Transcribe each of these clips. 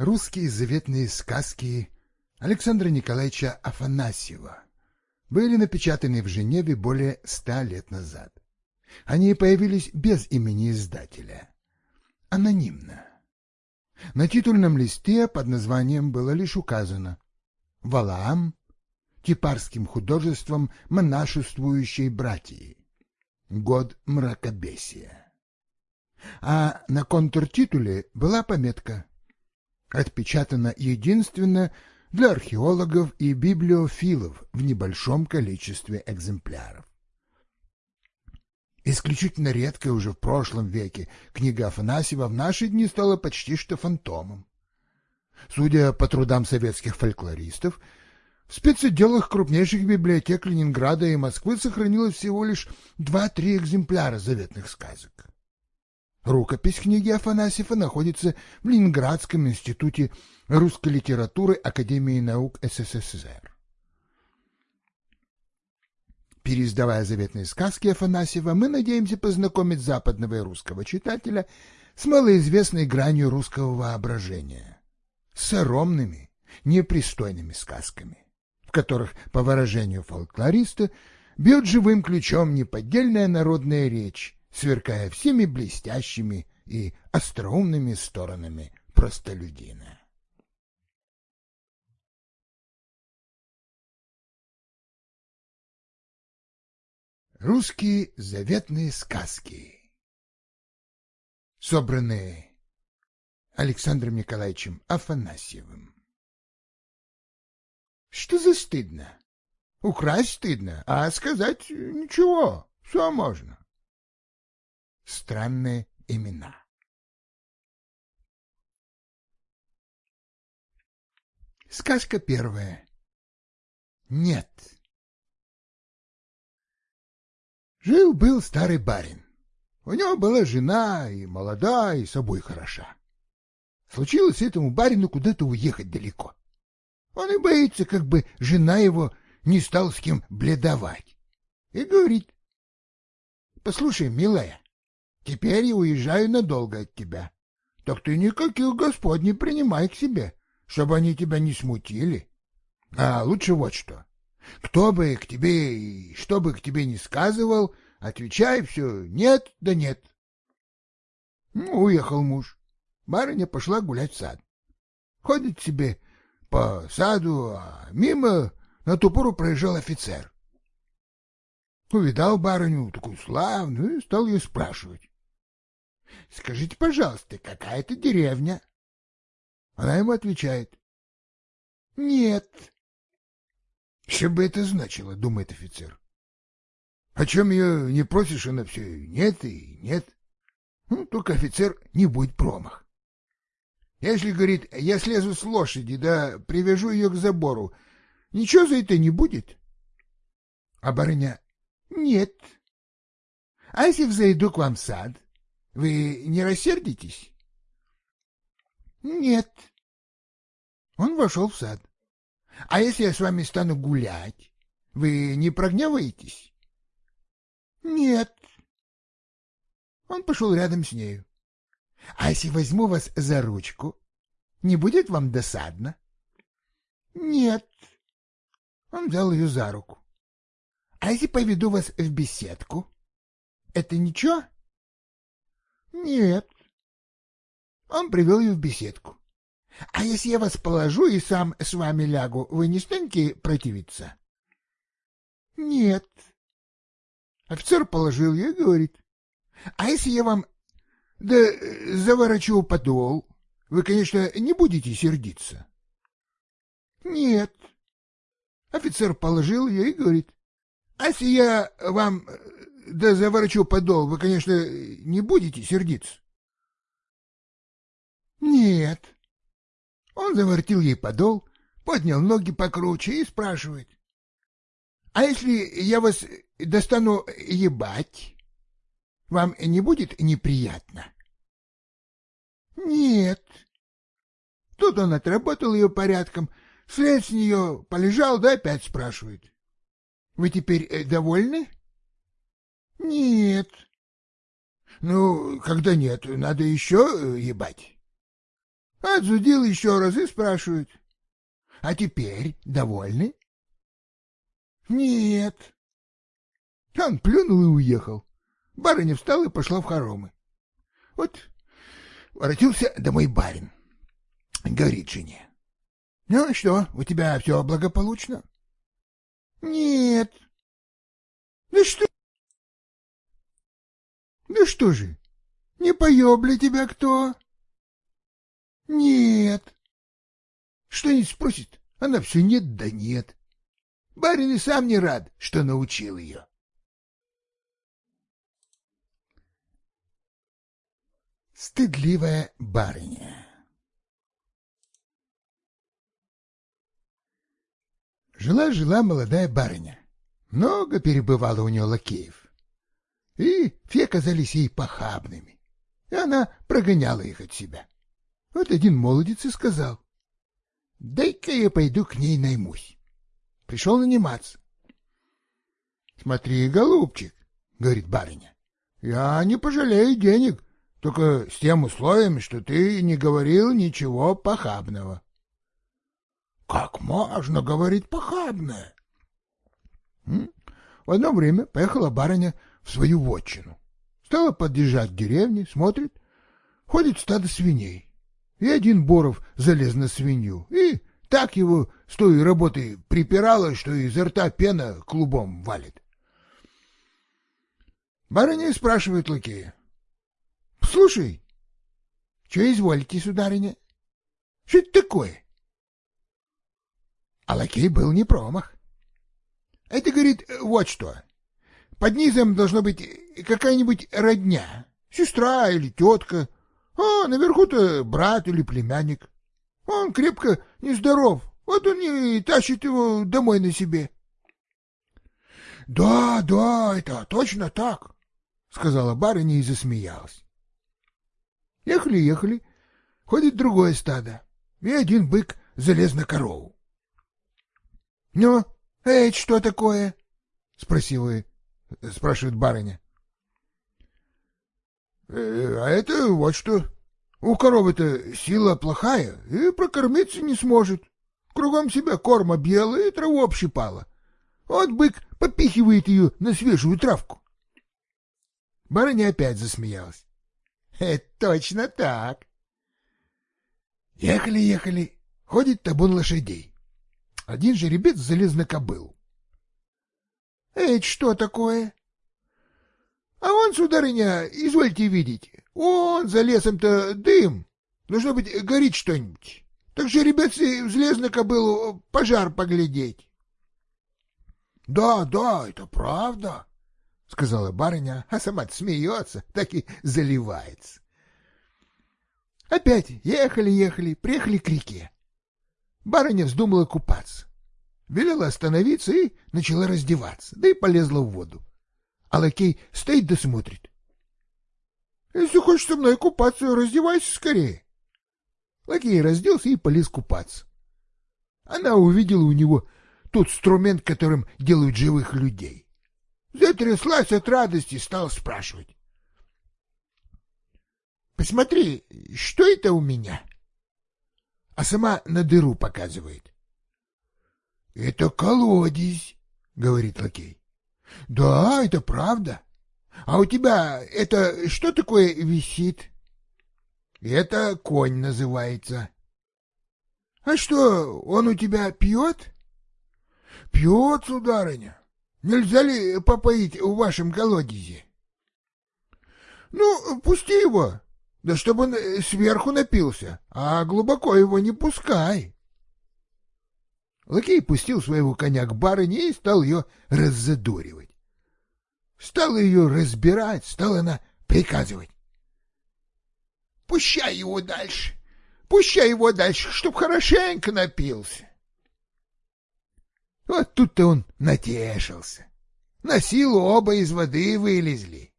Русские заветные сказки Александра Николаевича Афанасьева были напечатаны в Женеве более ста лет назад. Они появились без имени издателя, анонимно. На титульном листе под названием было лишь указано «Валаам типарским художеством монашествующей братьи. Год мракобесия». А на контртитуле была пометка отпечатана единственно для археологов и библиофилов в небольшом количестве экземпляров. Исключительно редкая уже в прошлом веке книга Афанасьева в наши дни стала почти что фантомом. Судя по трудам советских фольклористов, в спецотделах крупнейших библиотек Ленинграда и Москвы сохранилось всего лишь два-три экземпляра заветных сказок. Рукопись книги Афанасьева находится в Ленинградском институте русской литературы Академии наук СССР. Переиздавая заветные сказки Афанасьева, мы надеемся познакомить западного и русского читателя с малоизвестной гранью русского воображения, с соромными, непристойными сказками, в которых, по выражению фольклориста, бьет живым ключом неподдельная народная речь, сверкая всеми блестящими и остроумными сторонами простолюдина. Русские заветные сказки Собранные Александром Николаевичем Афанасьевым Что за стыдно? Украсть стыдно, а сказать ничего, все можно странные имена. Сказка первая. Нет. Жил-был старый барин. У него была жена, и молода, и собой хороша. Случилось этому барину куда-то уехать далеко. Он и боится, как бы жена его не стала с кем бледовать. И говорит, «Послушай, милая, Теперь я уезжаю надолго от тебя. Так ты никаких господ не принимай к себе, чтобы они тебя не смутили. А лучше вот что. Кто бы к тебе и что бы к тебе не сказывал, отвечай все «нет» да «нет». Ну, уехал муж. Барыня пошла гулять в сад. Ходит себе по саду, а мимо на ту пору проезжал офицер. Увидал барыню, такую славную, и стал ее спрашивать. Скажите, пожалуйста, какая это деревня? Она ему отвечает. Нет. Что бы это значило, думает офицер. О чем ее не просишь, она все нет и нет. Ну, только офицер не будет промах. Если, говорит, я слезу с лошади, да привяжу ее к забору, ничего за это не будет? А барыня, нет. А если взойду к вам в сад, вы не рассердитесь? Нет. Он вошел в сад. А если я с вами стану гулять, вы не прогневаетесь? Нет. Он пошел рядом с нею. А если возьму вас за ручку, не будет вам досадно? Нет. Он взял ее за руку. А если поведу вас в беседку, это ничего? Нет. Он привел ее в беседку. А если я вас положу и сам с вами лягу, вы не станете противиться? Нет. Офицер положил ее и говорит. А если я вам да заворочу подол, вы, конечно, не будете сердиться? Нет. Офицер положил ее и говорит. А если я вам да заворочу подол, вы, конечно, не будете сердиться? Нет. Он завертел ей подол, поднял ноги покруче и спрашивает. А если я вас достану ебать, вам не будет неприятно? Нет. Тут он отработал ее порядком, слез с нее, полежал, да опять спрашивает. Вы теперь довольны? — нет. Ну, когда нет, надо еще э, ебать. Отзудил еще раз и спрашивает. А теперь довольны? Нет. Он плюнул и уехал. Барыня встала и пошла в хоромы. Вот воротился домой барин. Говорит жене. Ну что, у тебя все благополучно? Нет. Да что? Да что же, не поеб ли тебя кто? Нет. Что-нибудь спросит, она все нет да нет. Барин и сам не рад, что научил ее. Стыдливая барыня Жила-жила молодая барыня. Много перебывало у нее лакеев. И все казались ей похабными. И она прогоняла их от себя. Вот один молодец и сказал. Дай-ка я пойду к ней наймусь. Пришел наниматься. Смотри, голубчик, говорит барыня, я не пожалею денег, только с тем условием, что ты не говорил ничего похабного. Как можно говорить похабное? В одно время поехала барыня в свою вотчину. Стала подъезжать к деревне, смотрит, ходит стадо свиней. И один Боров залез на свинью, и так его с той работы припирало, что изо рта пена клубом валит. Барыня спрашивает лакея. — Слушай, что изволите, сударыня? Что это такое? А лакей был не промах. Это, говорит, вот что. Под низом должно быть какая-нибудь родня, сестра или тетка, а наверху-то брат или племянник. Он крепко нездоров, вот он и тащит его домой на себе. — Да, да, это точно так, — сказала барыня и засмеялась. Ехали-ехали, ходит другое стадо, и один бык залез на корову. — Ну, эй, что такое? — спросила, спрашивает барыня. «Э, — А это вот что. У коровы-то сила плохая и прокормиться не сможет. Кругом себя корма белая и траву общипала. Вот бык попихивает ее на свежую травку. Барыня опять засмеялась. — Это точно так. Ехали-ехали, ходит табун лошадей. Один жеребец залез на кобылу. — Эй, что такое? — А он, сударыня, извольте видеть, он за лесом-то дым. Должно быть, горит что-нибудь. Так жеребец и взлез на кобылу пожар поглядеть. — Да, да, это правда, — сказала барыня, а сама смеется, так и заливается. Опять ехали-ехали, приехали к реке. Барыня вздумала купаться. Велела остановиться и начала раздеваться, да и полезла в воду. А лакей стоит да смотрит. — Если хочешь со мной купаться, раздевайся скорее. Лакей разделся и полез купаться. Она увидела у него тот инструмент, которым делают живых людей. Затряслась от радости и стала спрашивать. — Посмотри, что это у меня? — а сама на дыру показывает. — Это колодец, — говорит лакей. — Да, это правда. А у тебя это что такое висит? — Это конь называется. — А что, он у тебя пьет? — Пьет, сударыня. Нельзя ли попоить в вашем колодезе? — Ну, пусти его, да чтобы он сверху напился, а глубоко его не пускай. Лакей пустил своего коня к барыне и стал ее раззадоривать. Стал ее разбирать, стала она приказывать. — Пущай его дальше, пущай его дальше, чтоб хорошенько напился. Вот тут-то он натешился. На силу оба из воды вылезли.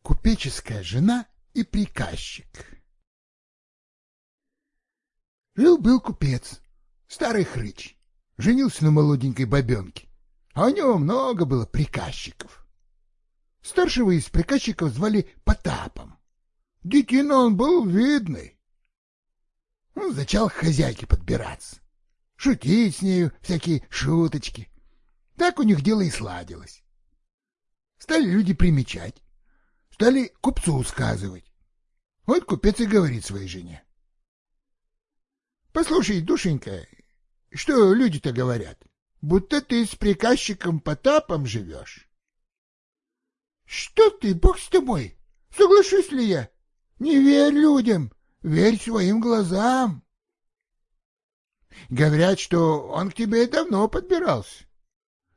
Купеческая жена и приказчик. Жил-был купец, старый хрыч, женился на молоденькой бабенке, а у него много было приказчиков. Старшего из приказчиков звали Потапом. Детина он был видный. Он зачал хозяйке подбираться, шутить с нею, всякие шуточки. Так у них дело и сладилось. Стали люди примечать, стали купцу сказывать. Вот купец и говорит своей жене. Послушай, душенька, что люди-то говорят? Будто ты с приказчиком Потапом живешь. Что ты, бог с тобой? Соглашусь ли я? Не верь людям, верь своим глазам. Говорят, что он к тебе давно подбирался.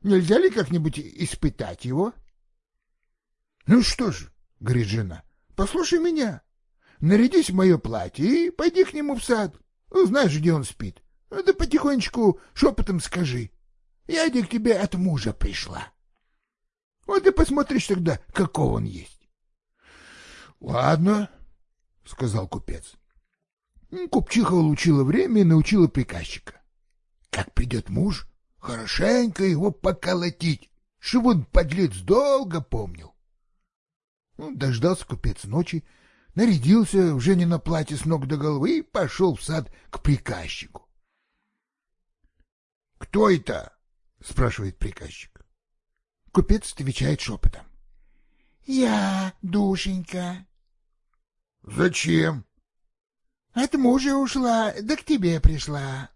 Нельзя ли как-нибудь испытать его? Ну что ж, говорит жена, послушай меня. Нарядись в мое платье и пойди к нему в сад. Знаешь, где он спит. Да потихонечку шепотом скажи. Я к тебе от мужа пришла. Вот и посмотришь тогда, каков он есть. — Ладно, — сказал купец. Купчиха улучила время и научила приказчика. Как придет муж, хорошенько его поколотить, чтобы он, подлец, долго помнил. Ну, дождался купец ночи, нарядился в Женино платье с ног до головы и пошел в сад к приказчику. — Кто это? — спрашивает приказчик. Купец отвечает шепотом. — Я, душенька. — Зачем? — От мужа ушла, да к тебе пришла.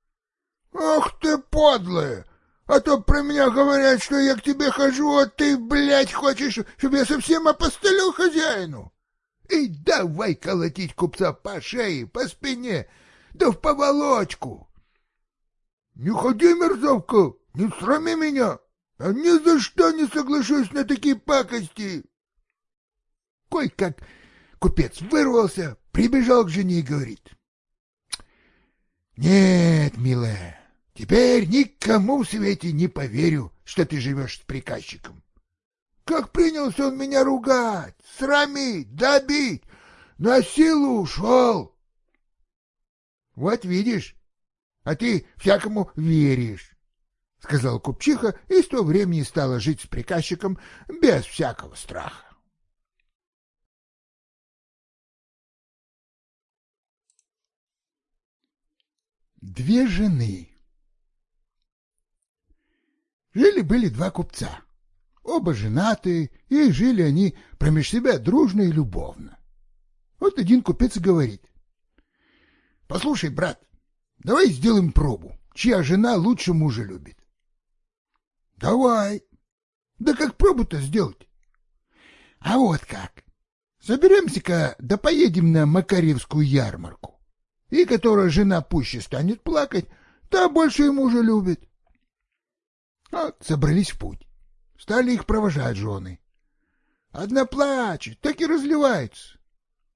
— Ах ты, подлая! А то про меня говорят, что я к тебе хожу, а ты, блядь, хочешь, чтобы я совсем опостылил хозяину. И давай колотить купца по шее, по спине, да в поволочку. Не ходи, мерзавка, не срами меня, а ни за что не соглашусь на такие пакости. Кой-как купец вырвался, прибежал к жене и говорит. Нет, милая, Теперь никому в свете не поверю, что ты живешь с приказчиком. Как принялся он меня ругать, срамить, добить, на силу ушел. Вот видишь, а ты всякому веришь, — сказал купчиха и с того времени стала жить с приказчиком без всякого страха. Две жены Жили-были два купца. Оба женатые, и жили они промеж себя дружно и любовно. Вот один купец говорит. — Послушай, брат, давай сделаем пробу, чья жена лучше мужа любит. — Давай. Да как пробу-то сделать? — А вот как. Соберемся-ка, да поедем на Макаревскую ярмарку. И которая жена пуще станет плакать, та больше и мужа любит. Вот собрались в путь. Стали их провожать жены. Одна плачет, так и разливается,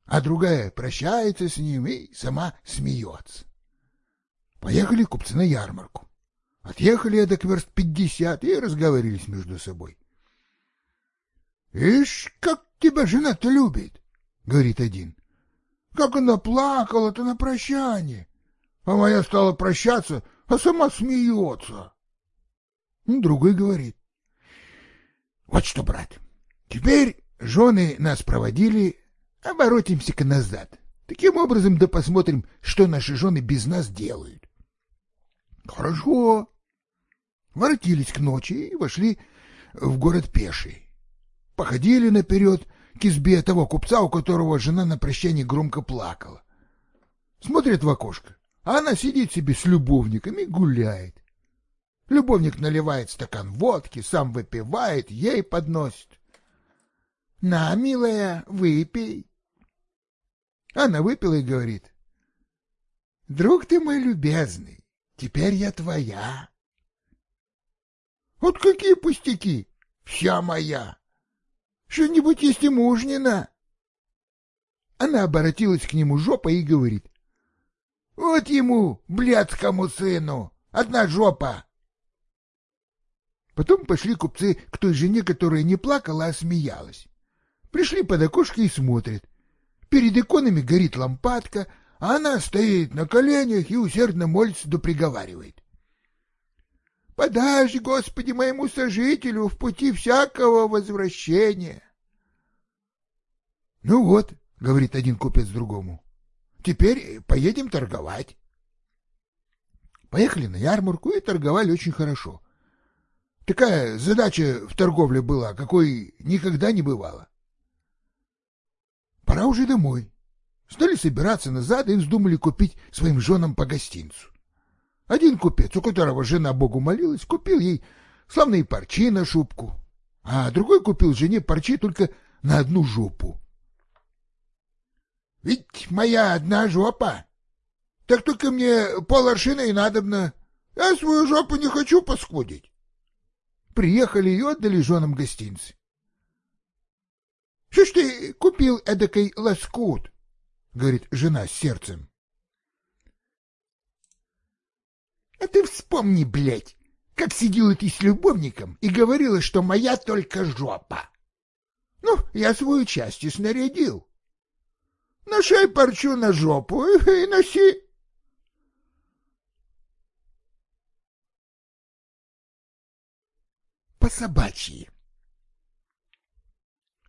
а другая прощается с ним и сама смеется. Поехали купцы на ярмарку. Отъехали эдак верст пятьдесят и разговорились между собой. — Ишь, как тебя жена-то любит, — говорит один. — Как она плакала-то на прощание. А моя стала прощаться, а сама смеется. Другой говорит. Вот что, брат, теперь жены нас проводили, оборотимся-ка назад. Таким образом, да посмотрим, что наши жены без нас делают. Хорошо. Воротились к ночи и вошли в город пеший. Походили наперед к избе того купца, у которого жена на прощание громко плакала. Смотрят в окошко, а она сидит себе с любовниками гуляет. Любовник наливает стакан водки, сам выпивает, ей подносит. — На, милая, выпей. Она выпила и говорит. — Друг ты мой любезный, теперь я твоя. — Вот какие пустяки, вся моя. Что-нибудь есть и мужнина. Она обратилась к нему жопой и говорит. — Вот ему, блядскому сыну, одна жопа. Потом пошли купцы к той жене, которая не плакала, а смеялась. Пришли под окошко и смотрят. Перед иконами горит лампадка, а она стоит на коленях и усердно молится да приговаривает. Подай, Господи, моему сожителю в пути всякого возвращения. Ну вот, говорит один купец другому, теперь поедем торговать. Поехали на ярмарку и торговали очень хорошо. Такая задача в торговле была, какой никогда не бывало. Пора уже домой. Стали собираться назад и вздумали купить своим женам по гостинцу. Один купец, у которого жена Богу молилась, купил ей славные парчи на шубку, а другой купил жене парчи только на одну жопу. Ведь моя одна жопа. Так только мне пол аршина и надобно. Я свою жопу не хочу паскудить. Приехали и отдали женам гостинцы. — Что ж ты купил эдакой лоскут? — говорит жена с сердцем. А ты вспомни, блядь, как сидела ты с любовником и говорила, что моя только жопа. Ну, я свою часть и снарядил. Ношай парчу на жопу и носи. По собачьи.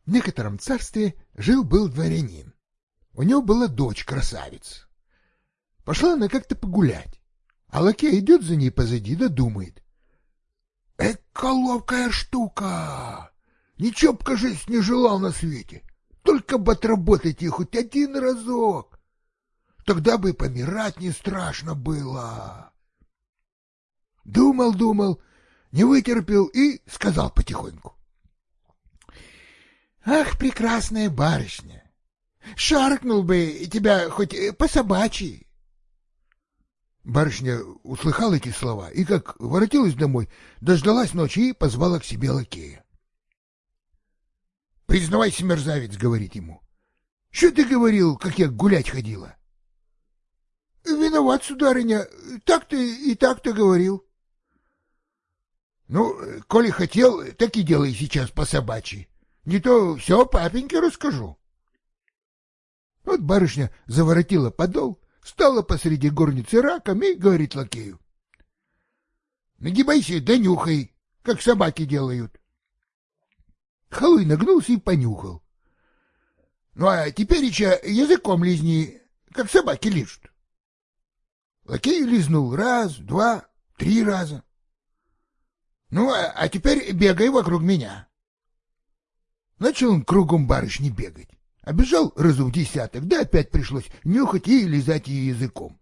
В некотором царстве жил-был дворянин. У него была дочь красавица. Пошла она как-то погулять. А лакей идет за ней позади, да думает. Эка ловкая штука! Ничего б, кажись, не желал на свете. Только бы отработать их хоть один разок. Тогда бы и помирать не страшно было. Думал, думал, не вытерпел и сказал потихоньку. Ах, прекрасная барышня! Шаркнул бы тебя хоть по собачьи. Барышня услыхала эти слова и, как воротилась домой, дождалась ночи и позвала к себе лакея. — Признавайся, мерзавец, — говорит ему. — Что ты говорил, как я гулять ходила? — Виноват, сударыня, так ты и так-то говорил. — Ну, коли хотел, так и делай сейчас по собачьи. Не то все папеньке расскажу. Вот барышня заворотила подол, стала посреди горницы раком и говорит лакею. — Нагибайся да нюхай, как собаки делают. Халуй нагнулся и понюхал. — Ну, а теперь еще языком лизни, как собаки лижут. Лакей лизнул раз, два, три раза. — Ну, а, а теперь бегай вокруг меня. Начал он кругом барышни бегать. Обежал разу в десяток, да опять пришлось нюхать и лизать ее языком.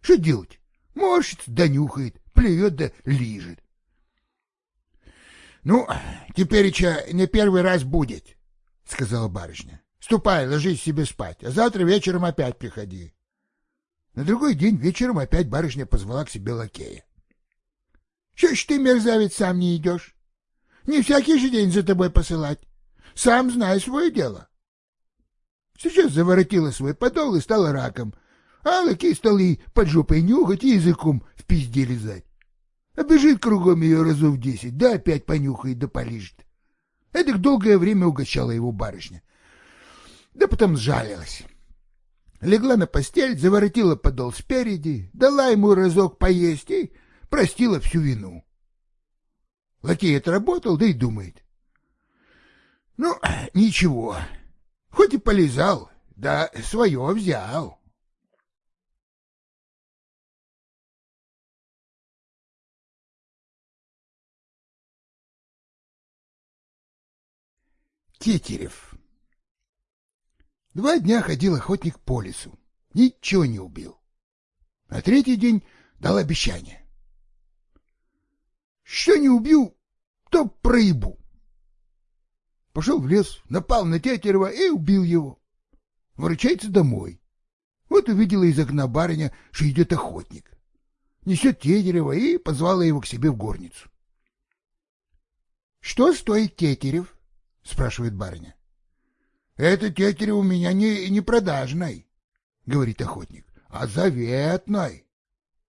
Что делать? Морщится да нюхает, плюет да лижет. — Ну, теперь не первый раз будет, — сказала барышня. — Ступай, ложись себе спать, а завтра вечером опять приходи. На другой день вечером опять барышня позвала к себе лакея. — Что ж ты, мерзавец, сам не идешь? Не всякий же день за тобой посылать. Сам знай свое дело. — Сейчас заворотила свой подол и стала раком, а лакей стал ей под жопой нюхать и языком в пизде лизать. Обежит кругом ее разов десять, да опять понюхает да полижет. Эдак долгое время угощала его барышня. Да потом сжалилась. Легла на постель, заворотила подол спереди, дала ему разок поесть и простила всю вину. Лакей отработал, да и думает. Ну, ничего, Хоть и полезал, да свое взял. Тетерев Два дня ходил охотник по лесу, ничего не убил. На третий день дал обещание. Что не убью, то проебу. Пошел в лес, напал на Тетерева и убил его. Ворочается домой. Вот увидела из окна барыня, что идет охотник. Несет Тетерева и позвала его к себе в горницу. — Что стоит Тетерев? — спрашивает барыня. — Это Тетерев у меня не, не продажный, — говорит охотник, — а заветный.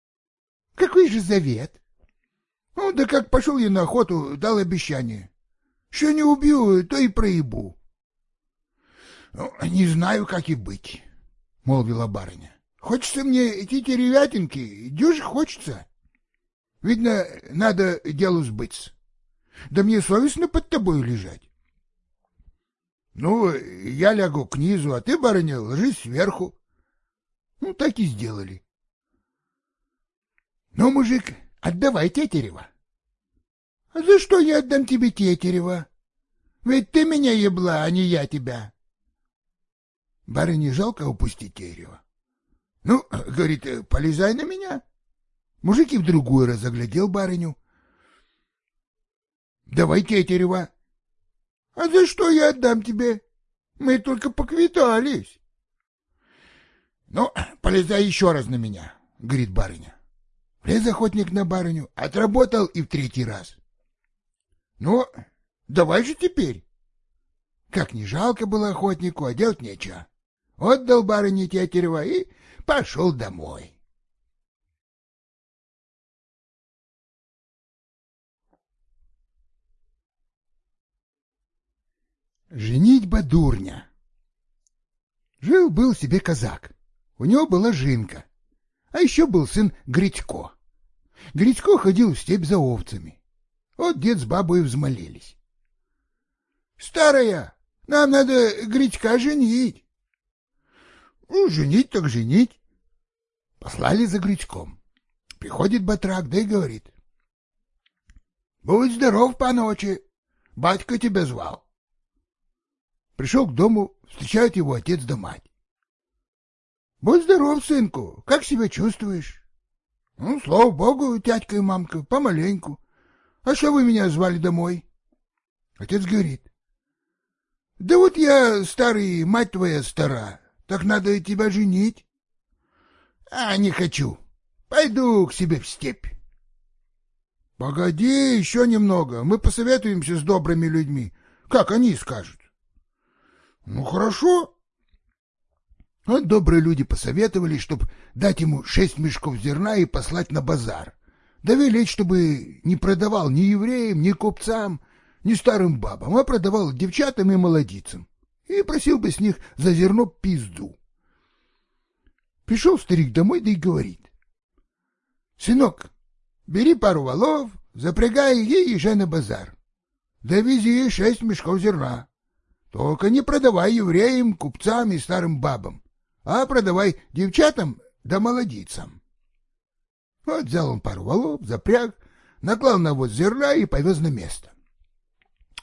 — Какой же завет? — Ну, да как пошел я на охоту, дал обещание. Что не убью, то и проебу. Ну, — Не знаю, как и быть, — молвила барыня. — Хочется мне эти теревятинки, дюже хочется. Видно, надо делу сбыться. Да мне совестно под тобой лежать. Ну, я лягу к низу, а ты, барыня, ложись сверху. Ну, так и сделали. Ну, мужик, отдавай Тетерева. А за что я отдам тебе Тетерева? Ведь ты меня ебла, а не я тебя. Барыне жалко упустить Тетерева. Ну, говорит, полезай на меня. Мужик и в другой раз заглядел барыню. Давай Тетерева. А за что я отдам тебе? Мы только поквитались. Ну, полезай еще раз на меня, говорит барыня. Влез охотник на барыню, отработал и в третий раз. Ну, давай же теперь. Как не жалко было охотнику, а делать нечего. Отдал барыне Тетерева и пошел домой. Женитьба дурня. Жил-был себе казак. У него была жинка. А еще был сын Гритько. Гритько ходил в степь за овцами. Вот дед с бабой взмолились. — Старая, нам надо Гритька женить. — Ну, женить так женить. Послали за Гритьком. Приходит батрак, да и говорит. — Будь здоров по ночи, батька тебя звал. Пришел к дому, встречают его отец да мать. — Будь здоров, сынку, как себя чувствуешь? — Ну, слава богу, тятька и мамка, помаленьку. А что вы меня звали домой? Отец говорит. — Да вот я старый, мать твоя стара, так надо тебя женить. — А, не хочу. Пойду к себе в степь. — Погоди еще немного, мы посоветуемся с добрыми людьми. Как они скажут? Ну, хорошо. Вот добрые люди посоветовали, чтобы дать ему шесть мешков зерна и послать на базар. Да велеть, чтобы не продавал ни евреям, ни купцам, ни старым бабам, а продавал девчатам и молодицам. И просил бы с них за зерно пизду. Пришел старик домой, да и говорит. Сынок, бери пару валов, запрягай и езжай на базар. Довези шесть мешков зерна. Только не продавай евреям, купцам и старым бабам, а продавай девчатам да молодицам. Вот взял он пару валов, запряг, наклал на воз зерна и повез на место.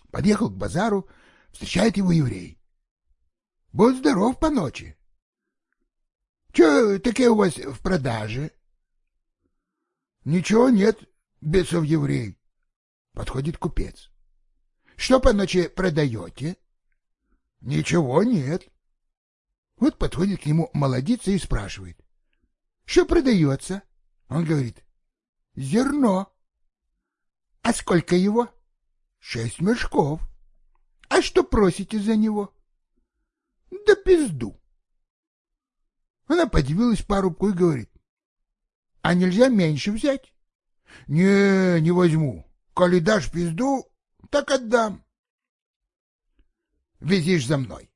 Подъехал к базару, встречает его еврей. — Будь здоров по ночи. — Че такие у вас в продаже? — Ничего нет, бесов еврей. Подходит купец. — Что по ночи продаете? — Ничего нет. Вот подходит к нему молодица и спрашивает. Что продается? Он говорит. Зерно. А сколько его? Шесть мешков. А что просите за него? Да пизду. Она подивилась парубку и говорит. А нельзя меньше взять? Не, не возьму. Коли дашь пизду, так отдам везишь за мной.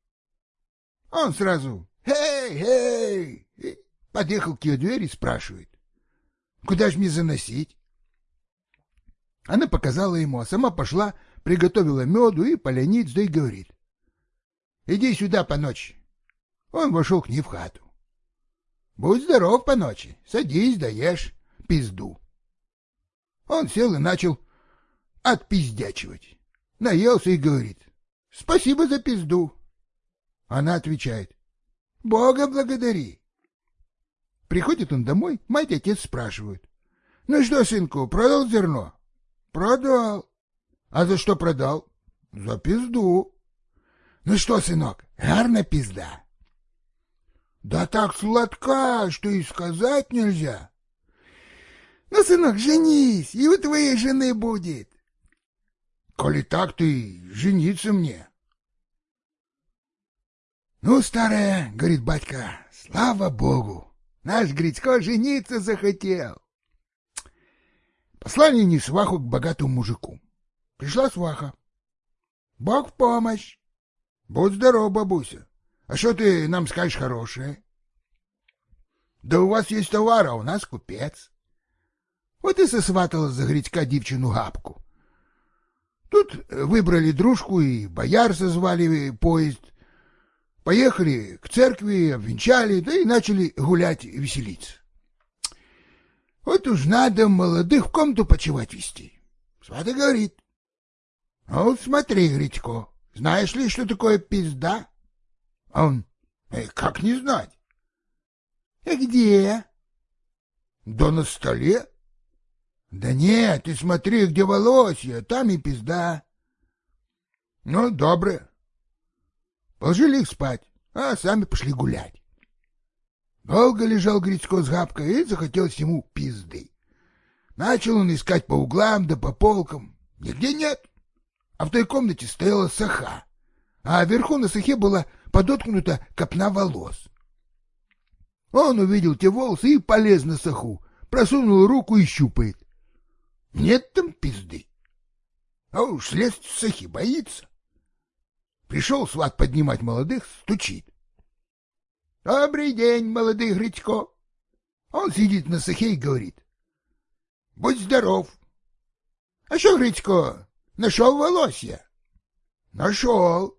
Он сразу «Эй, эй!» и подъехал к ее двери и спрашивает. «Куда ж мне заносить?» Она показала ему, а сама пошла, приготовила меду и поляниц, да и говорит. «Иди сюда по ночи». Он вошел к ней в хату. «Будь здоров по ночи, садись, даешь пизду». Он сел и начал отпиздячивать. Наелся и говорит. Спасибо за пизду. Она отвечает. Бога благодари. Приходит он домой, мать и отец спрашивают. Ну что, сынку, продал зерно? Продал. А за что продал? За пизду. Ну что, сынок, гарна пизда. Да так сладка, что и сказать нельзя. Ну, сынок, женись, и у твоей жены будет. Коли так, ты жениться мне. Ну, старая, говорит батька, слава богу, наш Грицко жениться захотел. Послали не сваху к богатому мужику. Пришла сваха. Бог в помощь. Будь здоров, бабуся. А что ты нам скажешь хорошее? Да у вас есть товар, а у нас купец. Вот и сосватала за Грицька дівчину гапку. Тут выбрали дружку и бояр созвали поезд. Поехали к церкви, обвенчали, да и начали гулять, веселиться. Вот уж надо молодых в комнату почевать вести. Свата говорит. А вот смотри, Гритько, знаешь ли, что такое пизда? А он, э, как не знать? И где? Да на столе. Да нет, ты смотри, где волосья, там и пизда. Ну, добре. Положили их спать, а сами пошли гулять. Долго лежал Грицко с габкой, и захотелось ему пизды. Начал он искать по углам да по полкам. Нигде нет. А в той комнате стояла саха, а вверху на сахе была подоткнута копна волос. Он увидел те волосы и полез на саху, просунул руку и щупает. Нет там пизды. А уж слезть с сахи боится. Пришел сват поднимать молодых, стучит. — Добрый день, молодый Грицко. Он сидит на сахе и говорит. — Будь здоров. — А что, Грицко, нашел волосья? — Нашел.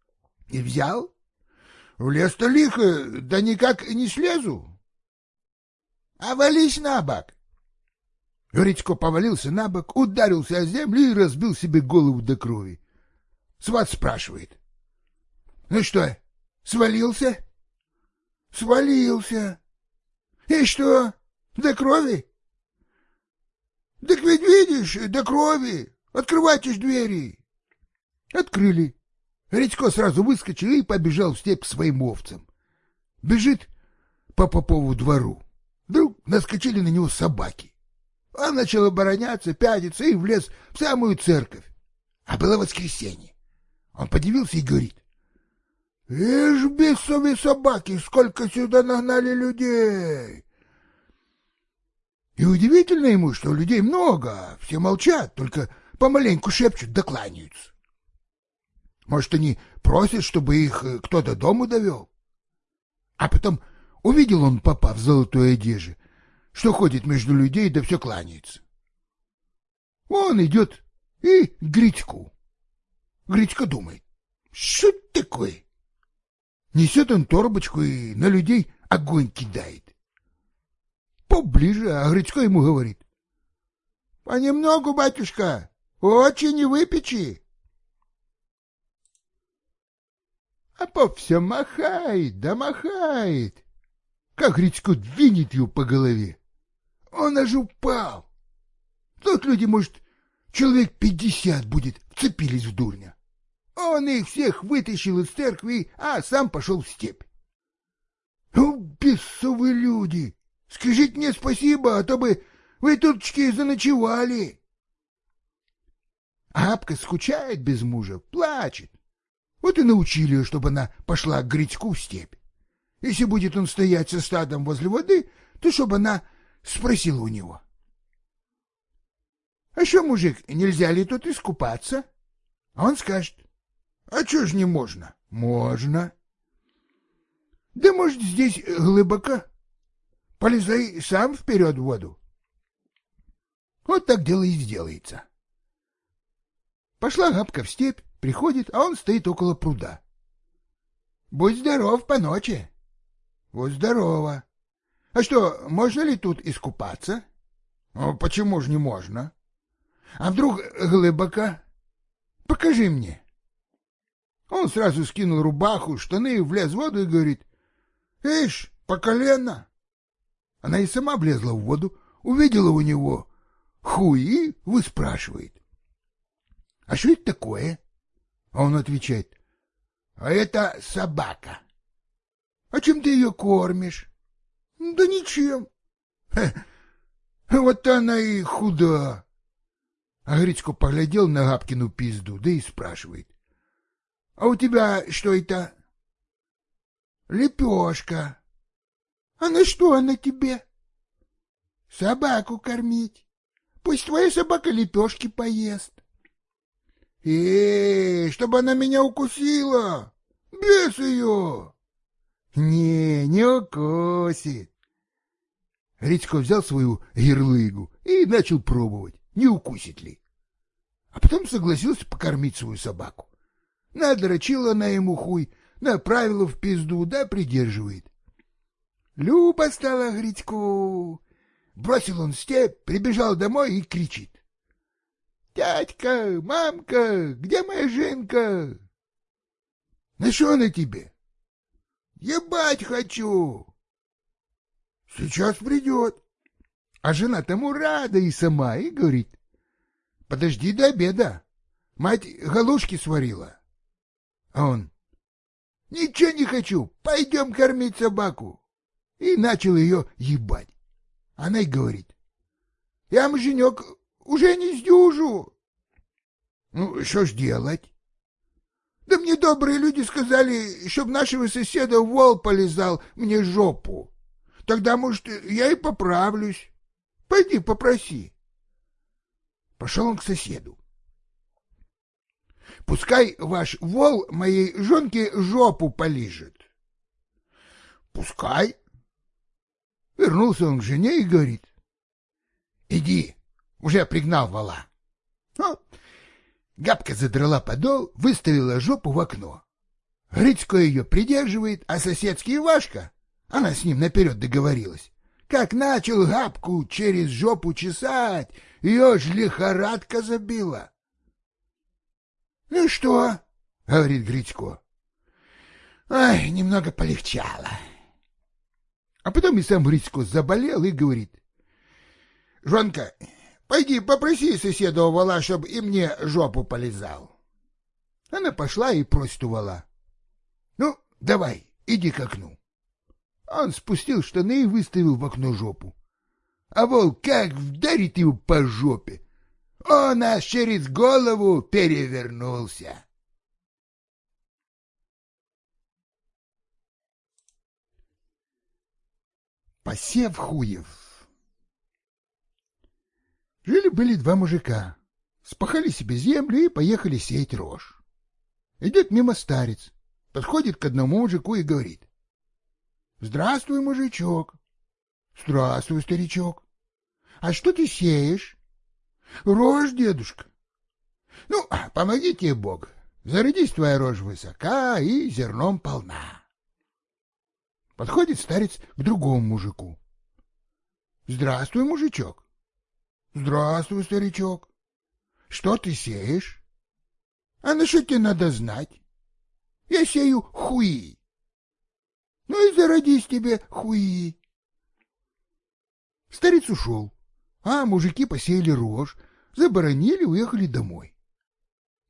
— И взял? — В лес-то лихо, да никак не слезу. — А вались на бок. Грицко повалился на бок, ударился о землю и разбил себе голову до крови. Сват спрашивает. — Ну что, свалился? — Свалился. — И что, до крови? — Так ведь видишь, до крови. Открывайте ж двери. Открыли. Редько сразу выскочил и побежал в степь к своим овцам. Бежит по Попову двору. Вдруг наскочили на него собаки. Он начал обороняться, пятиться и влез в самую церковь. А было воскресенье. Он подивился и говорит. — Ишь, бесовые собаки, сколько сюда нагнали людей! И удивительно ему, что людей много, все молчат, только помаленьку шепчут да кланяются. Может, они просят, чтобы их э, кто-то дому довел? А потом увидел он папа в золотой одежде, что ходит между людей да все кланяется. Он идет и к Гречку. Гречка думает, что такое? Несет он торбочку и на людей огонь кидает. Поближе, а Гречко ему говорит. — Понемногу, батюшка, очень не выпечи. А поп все махает, да махает. Как Гречко двинет его по голове. Он аж упал. Тут люди, может, человек пятьдесят будет, вцепились в дурня. Он их всех вытащил из церкви, а сам пошел в степь. Ну, бесовые люди! Скажите мне спасибо, а то бы вы туточки заночевали. Апка скучает без мужа, плачет. Вот и научили ее, чтобы она пошла к Грицку в степь. Если будет он стоять со стадом возле воды, то чтобы она спросила у него. — А что, мужик, нельзя ли тут искупаться? А он скажет. — А чё ж не можно? — Можно. — Да, может, здесь глубоко? Полезай сам вперед в воду. Вот так дело и сделается. Пошла габка в степь, приходит, а он стоит около пруда. — Будь здоров по ночи. — Вот здорово. А что, можно ли тут искупаться? Ну, — Почему же не можно? — А вдруг глубоко? Покажи мне. Он сразу скинул рубаху, штаны, влез в воду и говорит. — Ишь, по колено. Она и сама влезла в воду, увидела у него хуй и выспрашивает. — А что это такое? А он отвечает. — А это собака. — А чем ты ее кормишь? — Да ничем. — Вот она и худа. А Грицко поглядел на Габкину пизду, да и спрашивает. — А у тебя что это? — Лепешка. — А на что она тебе? — Собаку кормить. Пусть твоя собака лепешки поест. — Эй, чтобы она меня укусила! Бес ее! — Не, не укусит. Грицко взял свою ярлыгу и начал пробовать, не укусит ли. А потом согласился покормить свою собаку. Надрочила она ему хуй, направила в пизду, да придерживает. Люба стала Грицку. Бросил он степь, прибежал домой и кричит. — Дядька, мамка, где моя Женка? — На что она тебе? — Ебать хочу. — Сейчас придет. А жена тому рада и сама, и говорит. — Подожди до обеда. Мать галушки сварила. А он. — Ничего не хочу, пойдем кормить собаку. И начал ее ебать. Она и говорит. — Я, муженек, уже не сдюжу. Ну, что ж делать? Да мне добрые люди сказали, чтоб нашего соседа вол полезал мне жопу. Тогда, может, я и поправлюсь. Пойди попроси. Пошел он к соседу. Пускай ваш вол моей жонке жопу полижет. Пускай. Вернулся он к жене и говорит. Иди, уже пригнал вола. Ну, Габка задрала подол, выставила жопу в окно. Грицко ее придерживает, а соседский Ивашка, она с ним наперед договорилась, как начал Габку через жопу чесать, ее ж лихорадка забила. — Ну что? — говорит Грицко. — Ай, немного полегчало. А потом и сам Грицко заболел и говорит. — Жонка, Пойди попроси соседа у вала, чтобы и мне жопу полезал. Она пошла и просит у вала. Ну, давай, иди к окну. Он спустил штаны и выставил в окно жопу. А вол как вдарит его по жопе. Он аж через голову перевернулся. Посев хуев Жили-были два мужика. Спахали себе землю и поехали сеять рожь. Идет мимо старец, подходит к одному мужику и говорит. — Здравствуй, мужичок. — Здравствуй, старичок. — А что ты сеешь? — Рожь, дедушка. — Ну, помогите Бог. Зародись твоя рожь высока и зерном полна. Подходит старец к другому мужику. — Здравствуй, мужичок. Здравствуй, старичок. Что ты сеешь? А на что тебе надо знать? Я сею хуи. Ну и зародись тебе хуи. Старец ушел, а мужики посеяли рожь, заборонили, уехали домой.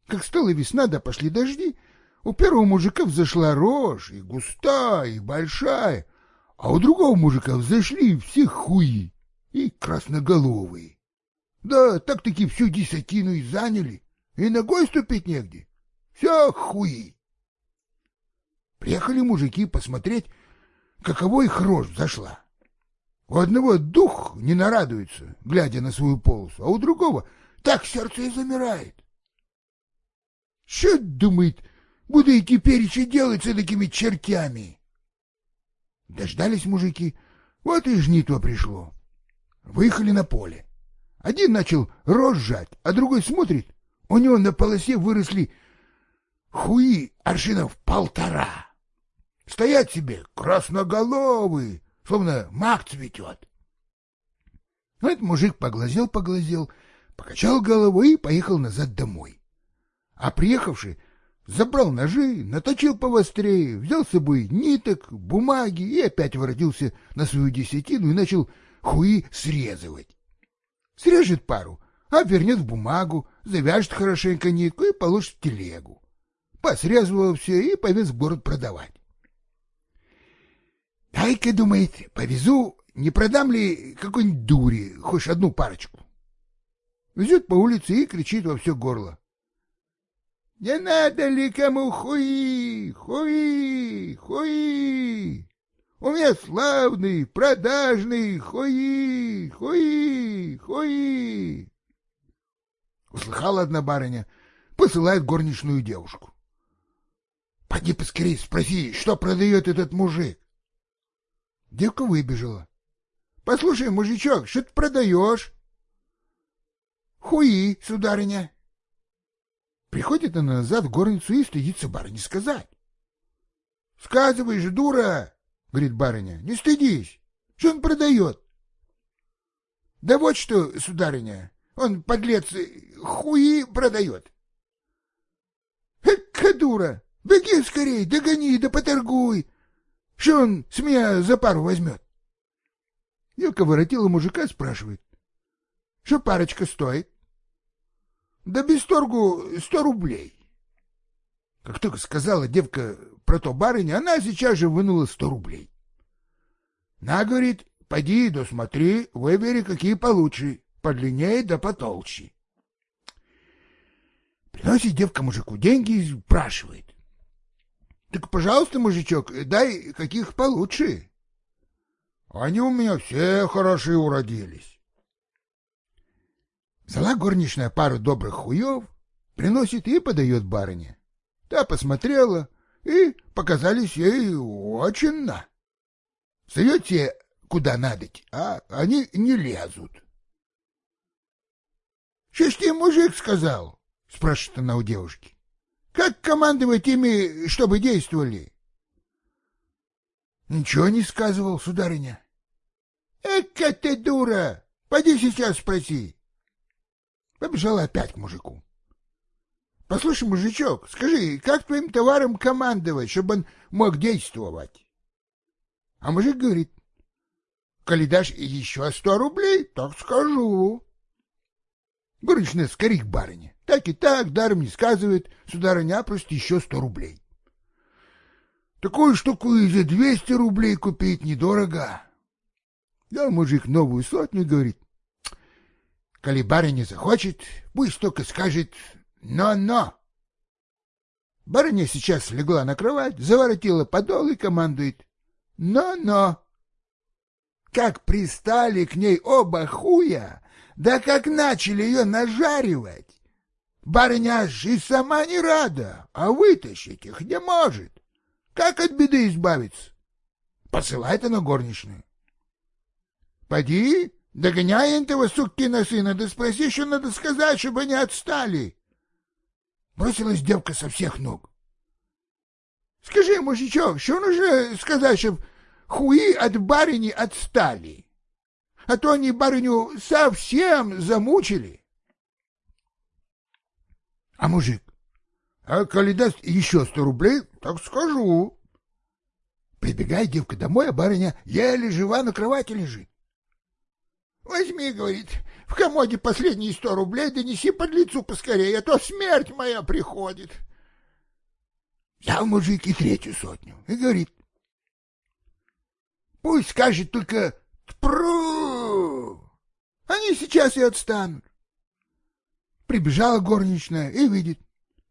Как стала весна, да пошли дожди, у первого мужика взошла рожь, и густая, и большая, а у другого мужика взошли все хуи и красноголовые. Да так-таки всю десятину и заняли, и ногой ступить негде. Все хуи. Приехали мужики посмотреть, каково их рожь зашла. У одного дух не нарадуется, глядя на свою полосу, а у другого так сердце и замирает. Что, думает, буду и теперь еще делать с такими чертями? Дождались мужики, вот и жнитво пришло. Выехали на поле. Один начал рожать, а другой смотрит, у него на полосе выросли хуи аршинов полтора. Стоят себе красноголовые, словно мак цветет. Этот мужик поглазел-поглазел, покачал головой и поехал назад домой. А приехавший забрал ножи, наточил повострее, взял с собой ниток, бумаги и опять воротился на свою десятину и начал хуи срезывать. Срежет пару, обвернет в бумагу, завяжет хорошенько нитку и положит в телегу. Посрезывал все и повез в город продавать. Дай-ка, думает, повезу, не продам ли какой-нибудь дури, хоть одну парочку. Везет по улице и кричит во все горло. Не надо ли кому хуи, хуи, хуи? У меня славный, продажный, хуи, хуи, хуи. Услыхала одна барыня, посылает горничную девушку. Пойди поскорей спроси, что продает этот мужик. Девка выбежала. Послушай, мужичок, что ты продаешь? Хуи, сударыня. Приходит она назад в горницу и стыдится барыне сказать. — Сказывай же, дура! — говорит барыня. — Не стыдись. Что он продает? — Да вот что, сударыня, он, подлец, хуи продает. — Эка дура! Беги скорей, догони да поторгуй! Что он с меня за пару возьмет? Девка воротила мужика, спрашивает. — Что парочка стоит? Да без торгу сто рублей. Как только сказала девка про то барыня, она сейчас же вынула сто рублей. На, говорит, поди досмотри, выбери, какие получше, подлиннее да потолще. Приносит девка мужику деньги и спрашивает. Так, пожалуйста, мужичок, дай каких получше. Они у меня все хорошие уродились. Взяла горничная пару добрых хуев, приносит и подает барыне. Та посмотрела, и показались ей очень на. Суете куда надоть, а они не лезут. — Что ж тебе мужик сказал? — спрашивает она у девушки. — Как командовать ими, чтобы действовали? — Ничего не сказывал, сударыня. — Эка ты дура! Пойди сейчас спроси. Побежала опять к мужику. — Послушай, мужичок, скажи, как твоим товаром командовать, чтобы он мог действовать? А мужик говорит, — Коли дашь еще сто рублей, так скажу. Горничная скорей к барыне. Так и так, даром не сказывает, сударыня, просто еще сто рублей. Такую штуку и за двести рублей купить недорого. Да мужик новую сотню говорит, Коли барыня захочет, пусть только скажет «но-но». Барыня сейчас легла на кровать, заворотила подол и командует «но-но». Как пристали к ней оба хуя, да как начали ее нажаривать. Барыня и сама не рада, а вытащить их не может. Как от беды избавиться? Посылает она горничную. Поди, Догоняй этого сукина сына, да спроси, что надо сказать, чтобы они отстали. Бросилась девка со всех ног. Скажи, мужичок, что нужно сказать, чтобы хуи от барыни отстали? А то они барыню совсем замучили. А мужик, а коли даст еще сто рублей, так скажу. Прибегает девка домой, а барыня еле жива на кровати лежит. Возьми, говорит, в комоде последние сто рублей, донеси под лицу поскорее, а то смерть моя приходит. Взял мужик и третью сотню и говорит, пусть скажет только «тпру», они сейчас и отстанут. Прибежала горничная и видит,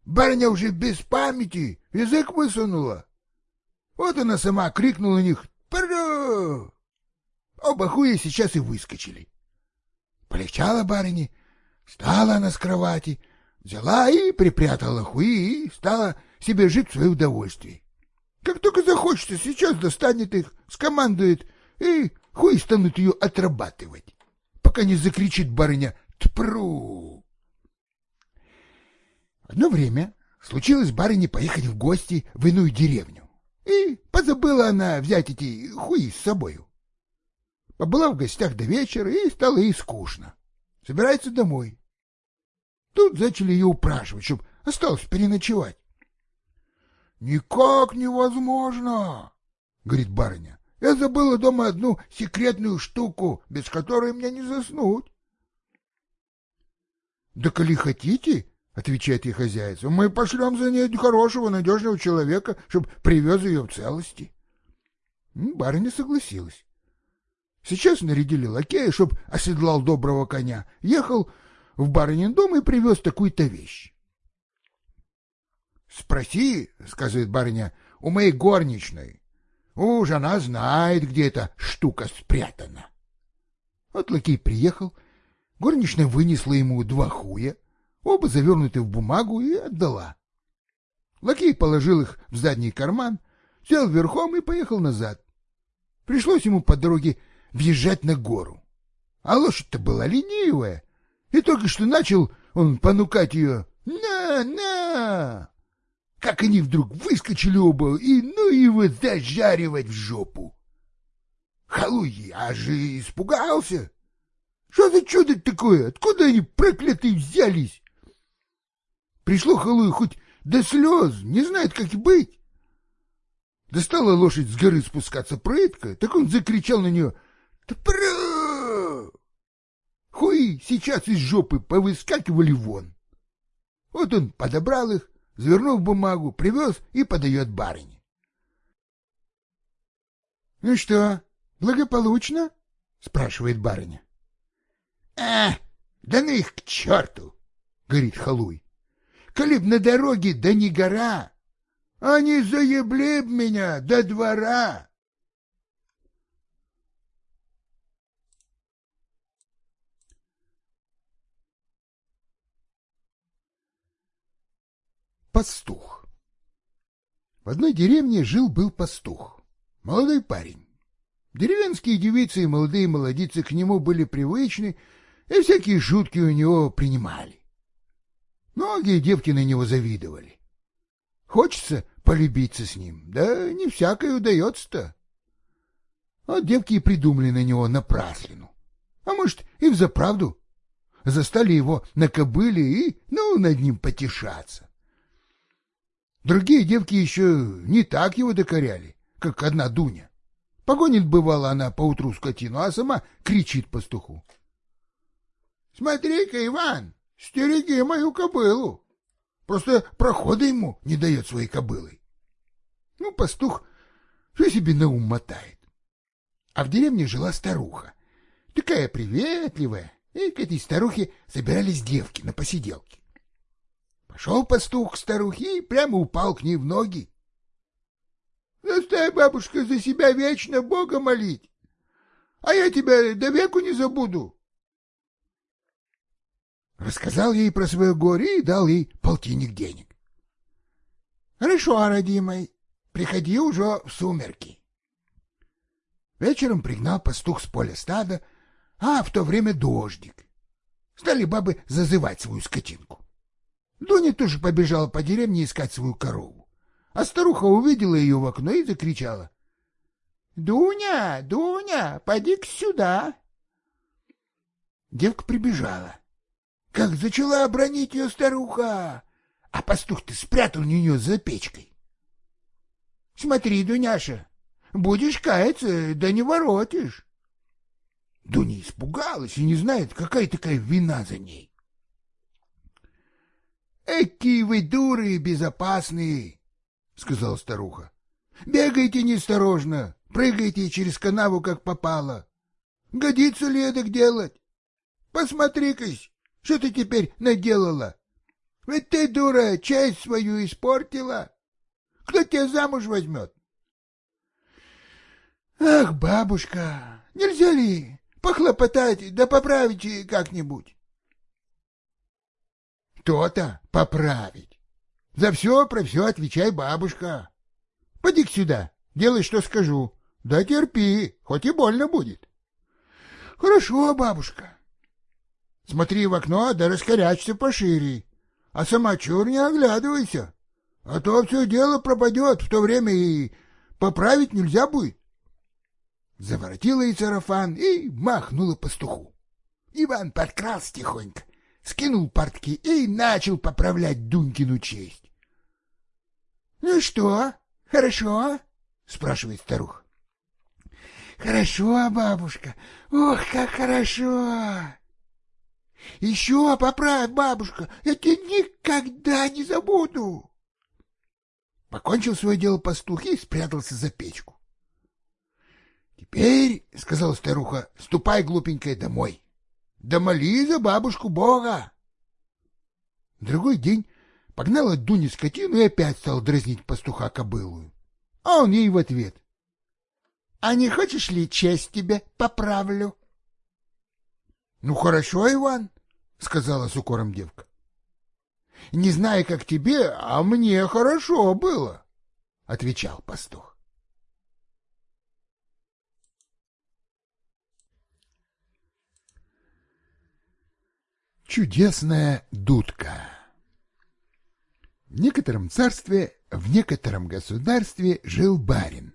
барыня уже без памяти, язык высунула. Вот она сама крикнула на них «Пру!» Оба хуя сейчас и выскочили. Полегчало барыне, встала она с кровати, взяла и припрятала хуи и стала себе жить в свое удовольствие. Как только захочется, сейчас достанет их, скомандует, и хуи станут ее отрабатывать, пока не закричит барыня «Тпру!». Одно время случилось барыне поехать в гости в иную деревню, и позабыла она взять эти хуи с собою. Побыла в гостях до вечера, и стало ей скучно. Собирается домой. Тут начали ее упрашивать, чтобы осталось переночевать. — Никак невозможно, — говорит барыня. — Я забыла дома одну секретную штуку, без которой мне не заснуть. — Да коли хотите, — отвечает ей хозяйка, — мы пошлем за ней хорошего, надежного человека, чтобы привез ее в целости. Барыня согласилась. Сейчас нарядили лакея, чтоб оседлал доброго коня, ехал в барынин дом и привез такую-то вещь. — Спроси, — сказывает барыня, — у моей горничной. Уж она знает, где эта штука спрятана. Вот лакей приехал, горничная вынесла ему два хуя, оба завернуты в бумагу, и отдала. Лакей положил их в задний карман, сел верхом и поехал назад. Пришлось ему по дороге въезжать на гору. А лошадь-то была ленивая, и только что начал он понукать ее «На, на!» Как они вдруг выскочили оба, и ну его зажаривать в жопу. Халуй, аж испугался. Что за чудо такое? Откуда они проклятые взялись? Пришло Халуй хоть до слез, не знает, как и быть. Достала лошадь с горы спускаться прытко, так он закричал на нее «Тпру!» Хуи сейчас из жопы повыскакивали вон. Вот он подобрал их, завернул в бумагу, привез и подает барыне. — Ну что, благополучно? — спрашивает барыня. — А, да ну их к черту! — говорит Халуй. — Коли б на дороге, да не гора, они заебли б меня до двора. Пастух В одной деревне жил-был пастух, молодой парень. Деревенские девицы и молодые молодицы к нему были привычны, и всякие шутки у него принимали. Многие девки на него завидовали. Хочется полюбиться с ним, да не всякое удается-то. Вот девки и придумали на него напраслину. А может, и взаправду. Застали его на кобыле и, ну, над ним потешаться. Другие девки еще не так его докоряли, как одна Дуня. Погонит, бывало, она поутру скотину, а сама кричит пастуху. — Смотри-ка, Иван, стереги мою кобылу. Просто прохода ему не дает своей кобылой. Ну, пастух все себе на ум мотает. А в деревне жила старуха, такая приветливая, и к этой старухе собирались девки на посиделки. Пошел пастух к старухе и прямо упал к ней в ноги. — Заставь, бабушка, за себя вечно Бога молить, а я тебя до веку не забуду. Рассказал ей про свое горе и дал ей полтинник денег. — Хорошо, родимый, приходи уже в сумерки. Вечером пригнал пастух с поля стада, а в то время дождик. Стали бабы зазывать свою скотинку. Дуня тоже побежала по деревне искать свою корову. А старуха увидела ее в окно и закричала. — Дуня, Дуня, поди-ка сюда. Девка прибежала. Как зачала обронить ее старуха, а пастух-то спрятал нее за печкой. — Смотри, Дуняша, будешь каяться, да не воротишь. Дуня испугалась и не знает, какая такая вина за ней. Эки вы дуры безопасные, сказала старуха. Бегайте неосторожно, прыгайте через канаву, как попало. Годится ли это делать? Посмотри-кась, что ты теперь наделала? Ведь ты, дура, часть свою испортила. Кто тебя замуж возьмет? Ах, бабушка, нельзя ли похлопотать да поправить как-нибудь? То-то поправить. За все про все отвечай, бабушка. поди сюда, делай, что скажу. Да терпи, хоть и больно будет. Хорошо, бабушка. Смотри в окно, да раскорячься пошире. А сама чур не оглядывайся. А то все дело пропадет в то время и поправить нельзя будет. Заворотила и сарафан и махнула пастуху. Иван подкрался тихонько, скинул портки и начал поправлять Дунькину честь. — Ну что, хорошо? — спрашивает старуха. — Хорошо, бабушка, ох, как хорошо! — Еще поправь, бабушка, я тебя никогда не забуду! Покончил свое дело пастух и спрятался за печку. — Теперь, — сказала старуха, — ступай, глупенькая, домой. Да моли за бабушку Бога. Другой день погнала Дуня скотину и опять стал дразнить пастуха кобылую. А он ей в ответ. — А не хочешь ли честь тебе поправлю? —— Ну, хорошо, Иван, — сказала с укором девка. — Не знаю, как тебе, а мне хорошо было, — отвечал пастух. Чудесная дудка В некотором царстве, в некотором государстве жил барин.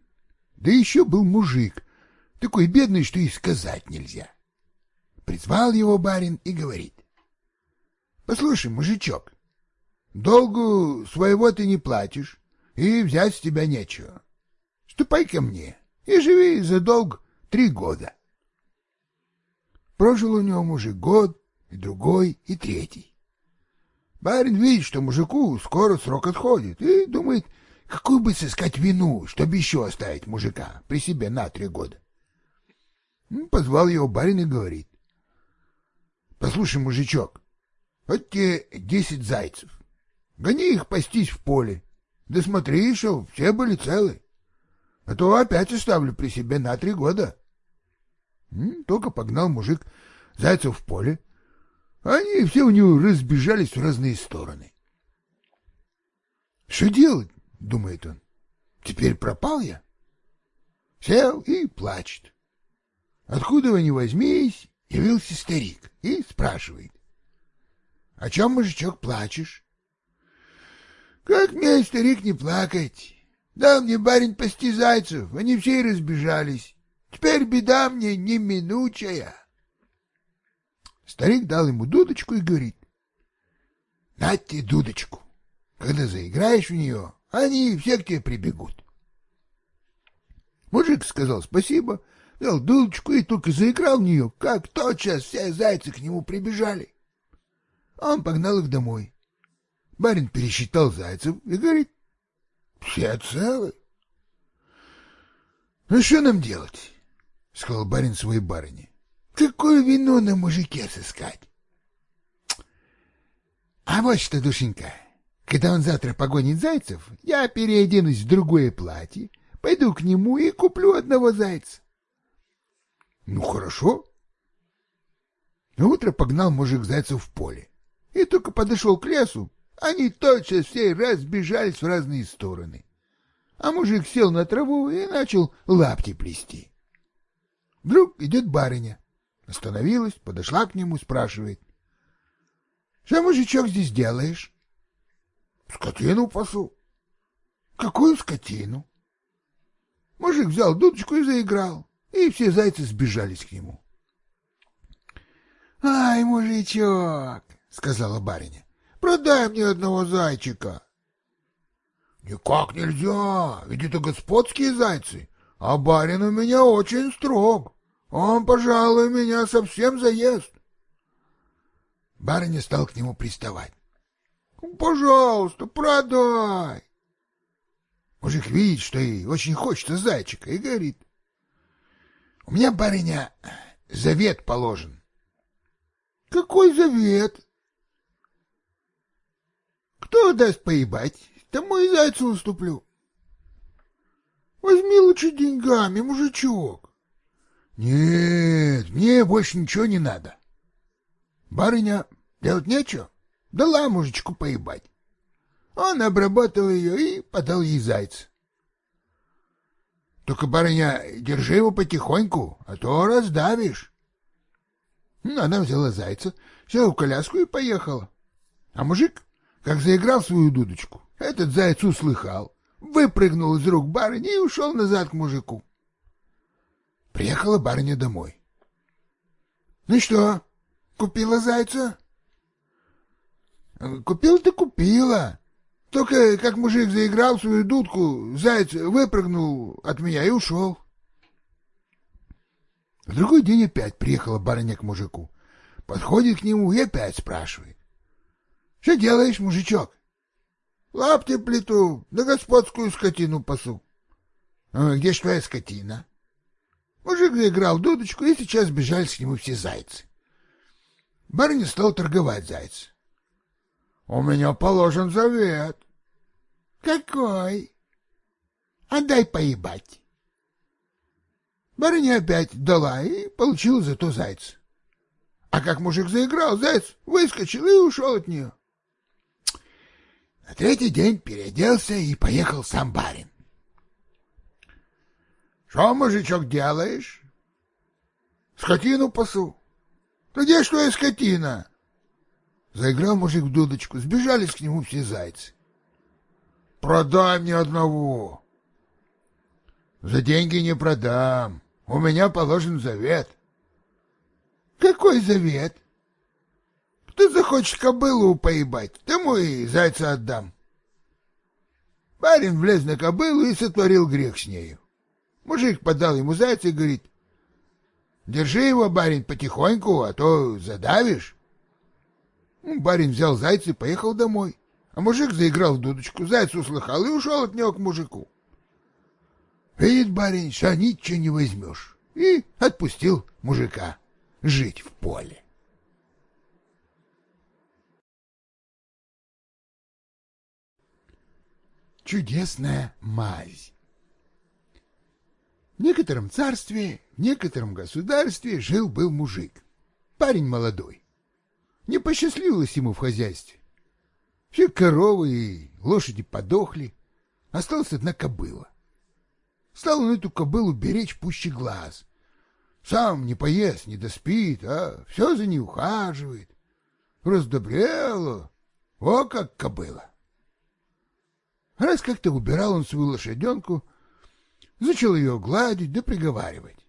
Да еще был мужик, такой бедный, что и сказать нельзя. Призвал его барин и говорит. «Послушай, мужичок, долгу своего ты не платишь, и взять с тебя нечего. Ступай ко мне и живи за долг три года». Прожил у него мужик год, и другой, и третий. Барин видит, что мужику скоро срок отходит, и думает, какую бы сыскать вину, чтобы еще оставить мужика при себе на три года. Ну, позвал его барин и говорит. — Послушай, мужичок, вот тебе десять зайцев. Гони их пастись в поле. Да смотри, что все были целы. А то опять оставлю при себе на три года. Только погнал мужик зайцев в поле, они все у него разбежались в разные стороны. «Что делать?» — думает он. «Теперь пропал я?» Сел и плачет. Откуда вы не возьмись, явился старик и спрашивает. — О чем, мужичок, плачешь? — Как мне, старик, не плакать? Дал мне барин пасти зайцев, они все и разбежались. Теперь беда мне неминучая. Старик дал ему дудочку и говорит. — На дудочку. Когда заиграешь в нее, они все к тебе прибегут. Мужик сказал спасибо, дал дудочку и только заиграл в нее, как тотчас все зайцы к нему прибежали. Он погнал их домой. Барин пересчитал зайцев и говорит, — Все целы. — Ну что нам делать? — сказал барин своей барыне. Какое вино на мужике сыскать? А вот что, душенька, когда он завтра погонит зайцев, я переоденусь в другое платье, пойду к нему и куплю одного зайца. Ну, хорошо. На утро погнал мужик зайцев в поле. И только подошел к лесу, они тотчас все разбежались в разные стороны. А мужик сел на траву и начал лапти плести. Вдруг идет барыня. Остановилась, подошла к нему, спрашивает. — Что, мужичок, здесь делаешь? — Скотину пасу. — Какую скотину? Мужик взял дудочку и заиграл, и все зайцы сбежались к нему. — Ай, мужичок, — сказала барыня, — продай мне одного зайчика. — Никак нельзя, ведь это господские зайцы, а барин у меня очень строг. Он, пожалуй, меня совсем заест. Барыня стал к нему приставать. — Пожалуйста, продай. Мужик видит, что ей очень хочется зайчика, и говорит. — У меня, барыня, завет положен. — Какой завет? — Кто даст поебать, тому и зайцу уступлю. — Возьми лучше деньгами, мужичок. Нет, мне больше ничего не надо. Барыня, делать нечего, дала мужичку поебать. Он обработал ее и подал ей зайца. Только, барыня, держи его потихоньку, а то раздавишь. Ну, она взяла зайца, села в коляску и поехала. А мужик, как заиграл свою дудочку, этот заяц услыхал, выпрыгнул из рук барыни и ушел назад к мужику. Приехала барыня домой. — Ну что, купила зайца? — Купил ты купила. Только как мужик заиграл свою дудку, заяц выпрыгнул от меня и ушел. В другой день опять приехала барыня к мужику. Подходит к нему и опять спрашивает. — Что делаешь, мужичок? — Лапти плиту, да господскую скотину пасу. — а Где ж твоя скотина? — Мужик заиграл дудочку, и сейчас бежали к нему все зайцы. Барыня стал торговать зайц. — У меня положен завет. — Какой? — Отдай поебать. Барыня опять дала и получила зато зайца. А как мужик заиграл, заяц выскочил и ушел от нее. На третий день переоделся и поехал сам барин. Что, мужичок, делаешь? Скотину пасу. Да где ж твоя скотина? Заиграл мужик в дудочку, сбежались к нему все зайцы. «Продай мне одного!» «За деньги не продам. У меня положен завет». «Какой завет?» «Кто захочет кобылу поебать, тому и зайца отдам». Барин влез на кобылу и сотворил грех с нею. Мужик подал ему зайца и говорит, «Держи его, барин, потихоньку, а то задавишь». Ну, барин взял зайца и поехал домой. А мужик заиграл в дудочку, заяц услыхал и ушел от него к мужику. Видит барин, что ничего не возьмешь, и отпустил мужика жить в поле. Чудесная мазь В некотором царстве, в некотором государстве жил-был мужик, парень молодой. Не посчастливилось ему в хозяйстве. Все коровы и лошади подохли, осталась одна кобыла. Стал он эту кобылу беречь пуще глаз. Сам не поест, не доспит, а все за ней ухаживает. Раздобрела, о как кобыла. Раз как-то убирал он свою лошаденку, зачал ее гладить да приговаривать.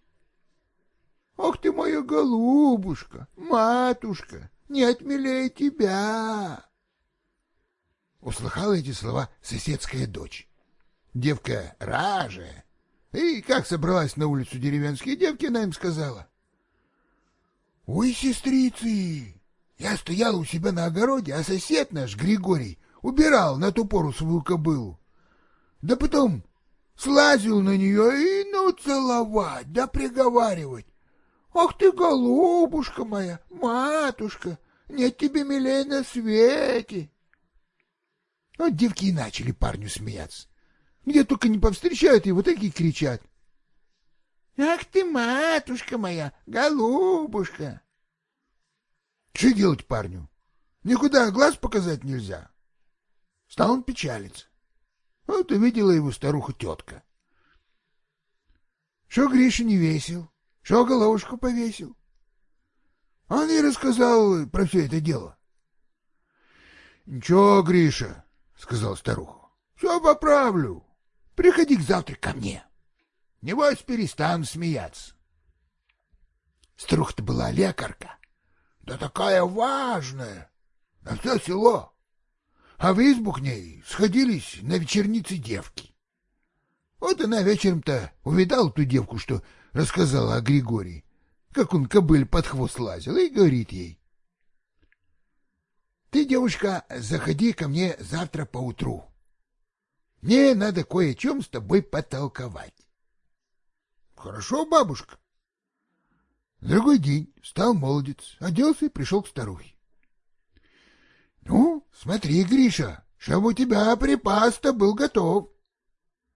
«Ох ты моя голубушка, матушка, не отмелей тебя!» Услыхала эти слова соседская дочь. Девка ражая. И как собралась на улицу деревенские девки, она им сказала. «Ой, сестрицы, я стояла у себя на огороде, а сосед наш, Григорий, убирал на ту пору свою кобылу. Да потом слазил на нее и ну целовать, да приговаривать. Ах ты, голубушка моя, матушка, нет тебе милей на свете. Вот девки и начали парню смеяться. Где только не повстречают его, такие кричат. Ах ты, матушка моя, голубушка! Что делать парню? Никуда глаз показать нельзя. Стал он печалиться. Вот увидела его старуха-тетка. Что Гриша не весел, что головушку повесил. Он ей рассказал про все это дело. — Ничего, Гриша, — сказал старуха. — Все поправлю. Приходи к завтра ко мне. Небось, перестану смеяться. Старуха-то была лекарка. Да такая важная. На все село. А в избу к ней сходились на вечернице девки. Вот она вечером-то увидала ту девку, что рассказала о Григории, как он кобыль под хвост лазил, и говорит ей. Ты, девушка, заходи ко мне завтра поутру. Мне надо кое о чем с тобой потолковать. Хорошо, бабушка. другой день встал молодец, оделся и пришел к старухе. Ну, смотри, Гриша, чтобы у тебя припас-то был готов.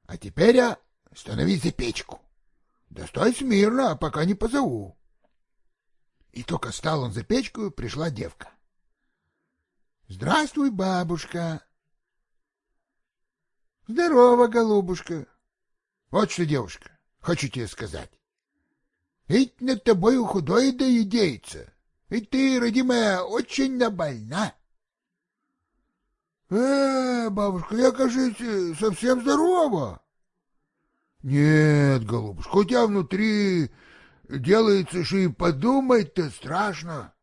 А теперь а, становись за печку. Да стой смирно, пока не позову. И только стал он за печку, пришла девка. Здравствуй, бабушка. Здорово, голубушка. Вот что, девушка, хочу тебе сказать. Ведь над тобой худой да идеется. Ведь ты, родимая, очень набольна. Э, бабушка, я, кажется, совсем здорова. Нет, голубушка, у тебя внутри делается, что и подумать-то страшно.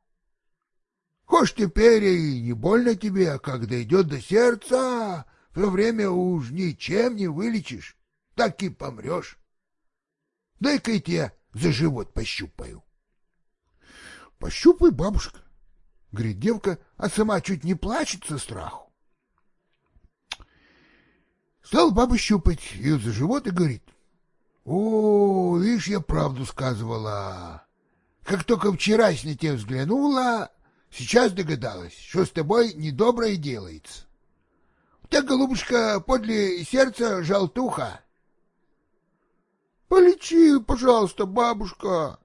Хошь теперь и не больно тебе, а когда идет до сердца, в то время уж ничем не вылечишь, так и помрешь. Дай-ка я тебе за живот пощупаю. — Пощупай, бабушка, — говорит девка, а сама чуть не плачет со страху. Стал баба щупать ее за живот и говорит, — О, видишь, я правду сказывала. Как только вчера с тебя взглянула, Сейчас догадалась, что с тобой недоброе делается. У тебя, голубушка, подле сердца желтуха. Полечи, пожалуйста, бабушка.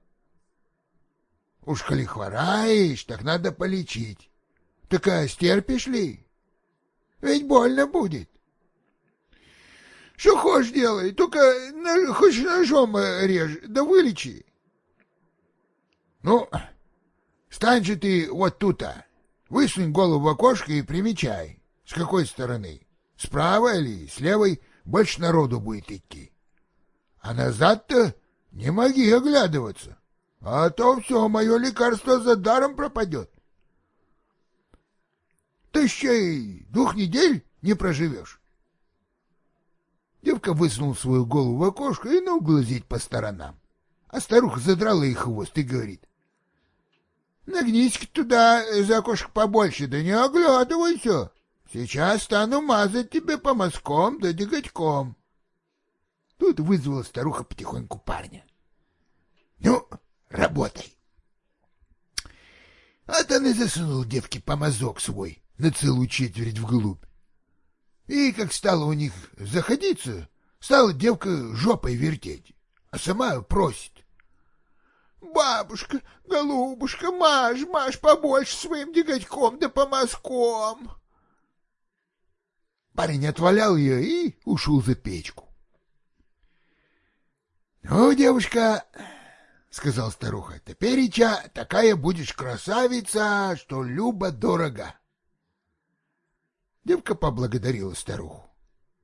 Уж коли хвораешь, так надо полечить. Так а стерпишь ли? Ведь больно будет. Что хочешь делай, только хоть ножом режь, да вылечи. Ну, Стань же ты вот тут-то, Высунь голову в окошко и примечай, с какой стороны, справа или с левой больше народу будет идти. А назад-то не моги оглядываться, а то все мое лекарство за даром пропадет. Ты еще и двух недель не проживешь. Девка высунула свою голову в окошко и глазеть по сторонам. А старуха задрала их хвост и говорит. — Нагнись-ка туда за окошко побольше, да не оглядывайся. Сейчас стану мазать тебе по мазкам да деготьком. Тут вызвала старуха потихоньку парня. — Ну, работай. А то не засунул девке помазок свой на целую четверть вглубь. И как стало у них заходиться, стала девка жопой вертеть, а сама просит. Бабушка, голубушка, мажь, мажь побольше своим деготьком да по мазкам. Парень отвалял ее и ушел за печку. — Ну, девушка, — сказал старуха, — теперь, Ича, такая будешь красавица, что любо-дорого. Девка поблагодарила старуху.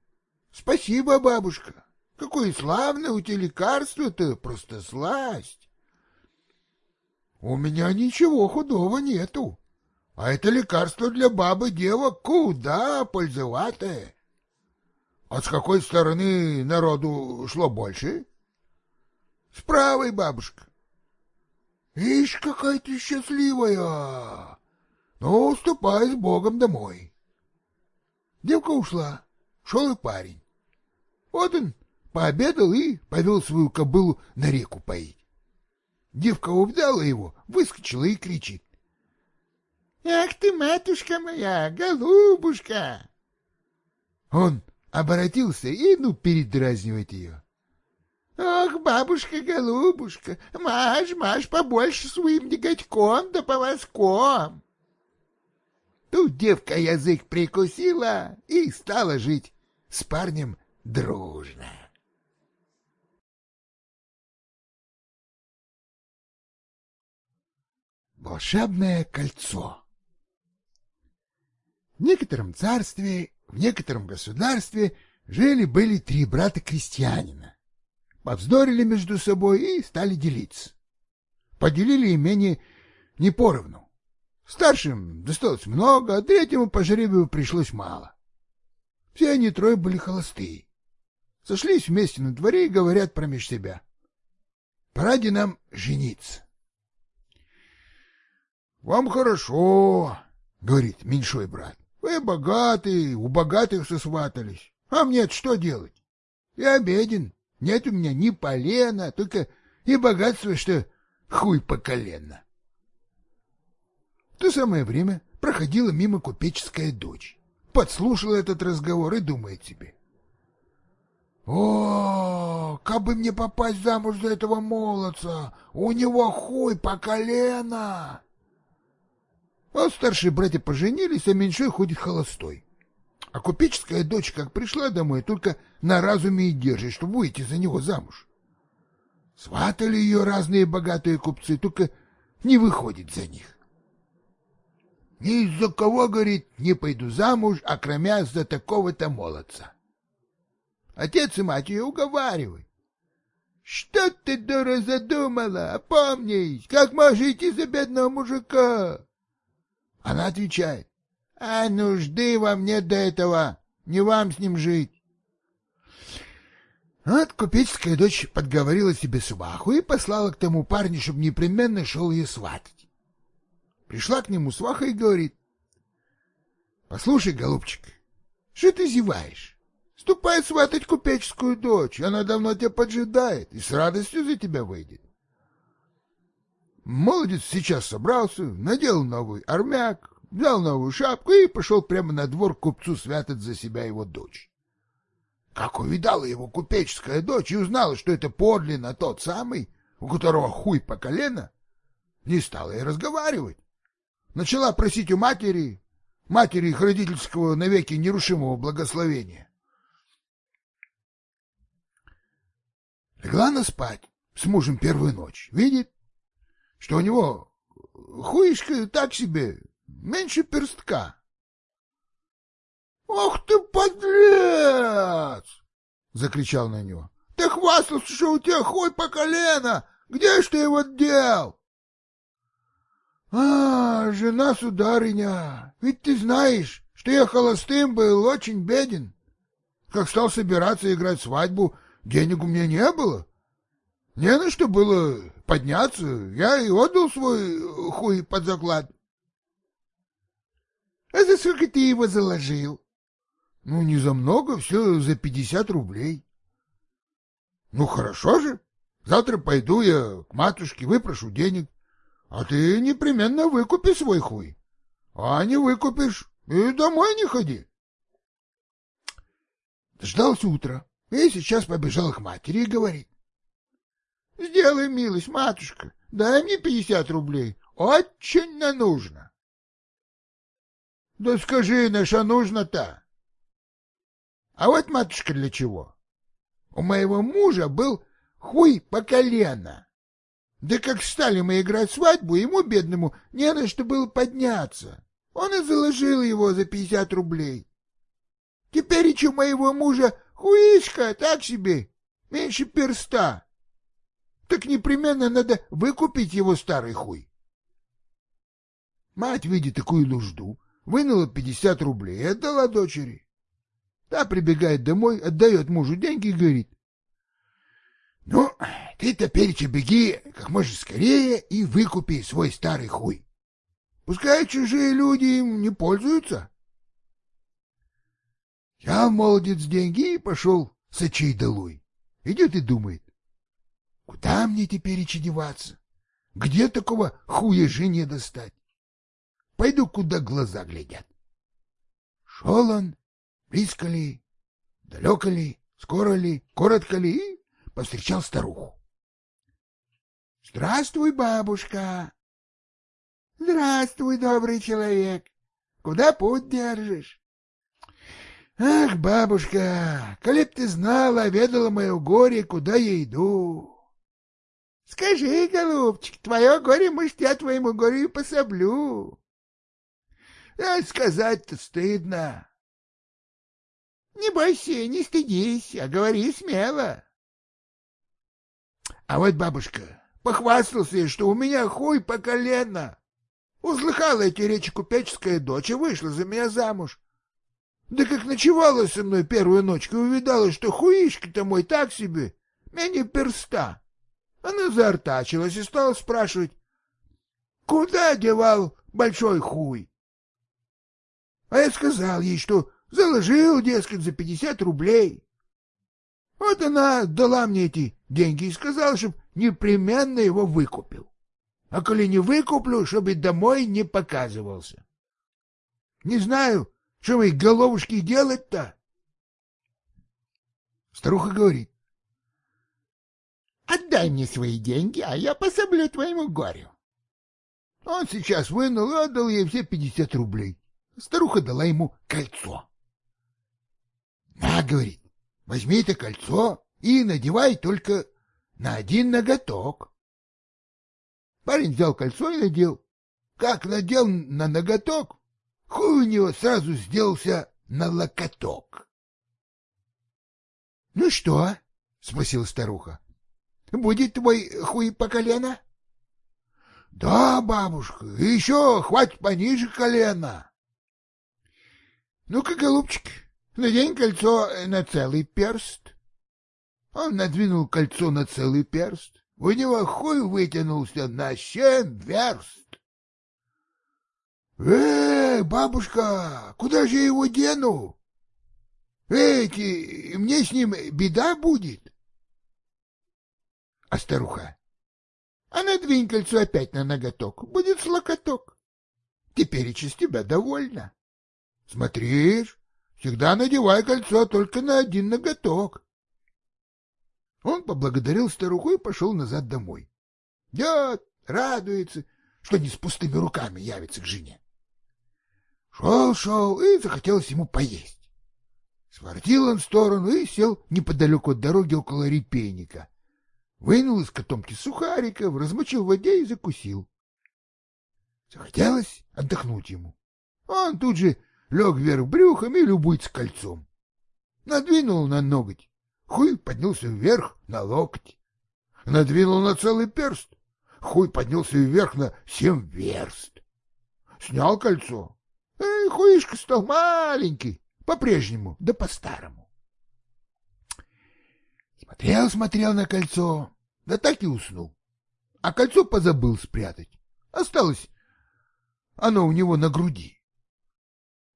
— Спасибо, бабушка. Какое славное у тебя лекарство-то, просто сласть. У меня ничего худого нету. А это лекарство для бабы девок куда пользоватое. А с какой стороны народу шло больше? С правой, бабушка. Ишь, какая ты счастливая! Ну, ступай с Богом домой. Девка ушла, шел и парень. Вот он пообедал и повел свою кобылу на реку поить. Девка увидала его, выскочила и кричит. — Ах ты, матушка моя, голубушка! Он оборотился и ну передразнивает ее. — Ох, бабушка-голубушка, мажь, мажь побольше своим деготьком да повозком. Тут девка язык прикусила и стала жить с парнем дружно. Волшебное кольцо В некотором царстве, в некотором государстве жили-были три брата-крестьянина. Повздорили между собой и стали делиться. Поделили имение не поровну. Старшим досталось много, а третьему по жребию пришлось мало. Все они трое были холостые. Сошлись вместе на дворе и говорят промеж себя. Пора нам жениться. — Вам хорошо, — говорит меньшой брат. — Вы богатые, у богатых сосватались. А мне что делать? Я беден, нет у меня ни полена, только и богатство, что хуй по колено. То самое время проходила мимо купеческая дочь. Подслушала этот разговор и думает себе. О, как бы мне попасть замуж за этого молодца, у него хуй по колено. А старшие братья поженились, а меньшой ходит холостой. А купеческая дочь, как пришла домой, только на разуме и держит, чтобы выйти за него замуж. Сватали ее разные богатые купцы, только не выходит за них. Ни из-за кого, говорит, не пойду замуж, кроме за такого-то молодца. Отец и мать ее уговаривают. Что ты, дура, задумала? Опомнись, как можете за бедного мужика? Она отвечает, а нужды вам нет до этого, не вам с ним жить. Вот купеческая дочь подговорила себе сваху и послала к тому парню, чтобы непременно шел ее сватать. Пришла к нему сваха и говорит, «Послушай, голубчик, что ты зеваешь? Ступай сватать купеческую дочь, она давно тебя поджидает и с радостью за тебя выйдет. Молодец сейчас собрался, надел новый армяк, взял новую шапку и пошел прямо на двор купцу святать за себя его дочь. Как увидала его купеческая дочь и узнала, что это подлинно тот самый, у которого хуй по колено, не стала и разговаривать. Начала просить у матери, матери их родительского навеки нерушимого благословения. Легла она спать с мужем первую ночь. Видит, что у него хуишка так себе, меньше перстка. «Ах ты, подлец!» — закричал на него. «Ты хвастался, что у тебя хуй по колено! Где ж ты его дел?» «А, жена сударыня, ведь ты знаешь, что я холостым был, очень беден. Как стал собираться играть свадьбу, денег у меня не было. Не на что было подняться, я и отдал свой хуй под заклад». «А за сколько ты его заложил?» Ну, не за много, все за пятьдесят рублей. Ну, хорошо же. Завтра пойду я к матушке, выпрошу денег, а ты непременно выкупи свой хуй. А не выкупишь, и домой не ходи. Ждался утра, и сейчас побежал к матери и говорит. — Сделай милость, матушка, дай мне пятьдесят рублей, очень на нужно. — Да скажи, на что нужно-то? А вот, матушка, для чего? У моего мужа был хуй по колено. Да как стали мы играть свадьбу, ему, бедному, не на что было подняться. Он и заложил его за пятьдесят рублей. Теперь у моего мужа хуишка так себе, меньше перста. Так непременно надо выкупить его старый хуй. Мать, видя такую нужду, вынула пятьдесят рублей и отдала дочери. Та прибегает домой, отдает мужу деньги и говорит. — Ну, ты теперь беги как можно скорее и выкупи свой старый хуй. Пускай чужие люди им не пользуются. Я, молодец, деньги и пошел с очей долой. Идет и думает. Куда мне теперь деваться? Где такого хуя жене достать? Пойду, куда глаза глядят. Шел он Близко ли, далеко ли, скоро ли, коротко ли, и повстречал старуху. — Здравствуй, бабушка! — Здравствуй, добрый человек! Куда путь держишь? — Ах, бабушка, коли б ты знала, ведала мое горе, куда я иду. — Скажи, голубчик, твое горе, может, я твоему горю и пособлю. — А сказать-то стыдно. Не бойся, не стыдись, а говори смело. А вот бабушка похвастался, что у меня хуй по колено. Услыхала эти речи купеческая дочь и вышла за меня замуж. Да как ночевала со мной первую ночку и увидала, что хуишки-то мой так себе, менее перста. Она заортачилась и стала спрашивать, куда девал большой хуй? А я сказал ей, что Заложил, дескать, за пятьдесят рублей. Вот она дала мне эти деньги и сказала, чтоб непременно его выкупил. А коли не выкуплю, чтобы домой не показывался. Не знаю, что мои головушки делать-то. Старуха говорит. Отдай мне свои деньги, а я пособлю твоему горю. Он сейчас вынул и отдал ей все пятьдесят рублей. Старуха дала ему кольцо. На, говорит, возьми это кольцо и надевай только на один ноготок. Парень взял кольцо и надел. Как надел на ноготок, хуй у него сразу сделался на локоток. — Ну что? — спросила старуха. — Будет твой хуй по колено? — Да, бабушка, еще хватит пониже колена. — Ну-ка, голубчик, Надень кольцо на целый перст. Он надвинул кольцо на целый перст. У него хуй вытянулся на семь верст. Эй, бабушка, куда же я его дену? Эти, мне с ним беда будет. А старуха? А надвинь кольцо опять на ноготок, будет слокоток. Теперь и из тебя довольна. Смотришь, Всегда надевай кольцо только на один ноготок. Он поблагодарил старуху и пошел назад домой. Дед радуется, что не с пустыми руками явится к жене. Шел-шел, и захотелось ему поесть. Свортил он в сторону и сел неподалеку от дороги около репейника. Вынул из котомки сухариков, размочил в воде и закусил. Захотелось отдохнуть ему. Он тут же лег вверх брюхом и любуется кольцом. Надвинул на ноготь, хуй поднялся вверх на локоть. Надвинул на целый перст, хуй поднялся вверх на семь верст. Снял кольцо, и хуишка стал маленький, по-прежнему, да по-старому. Смотрел, смотрел на кольцо, да так и уснул. А кольцо позабыл спрятать. Осталось оно у него на груди.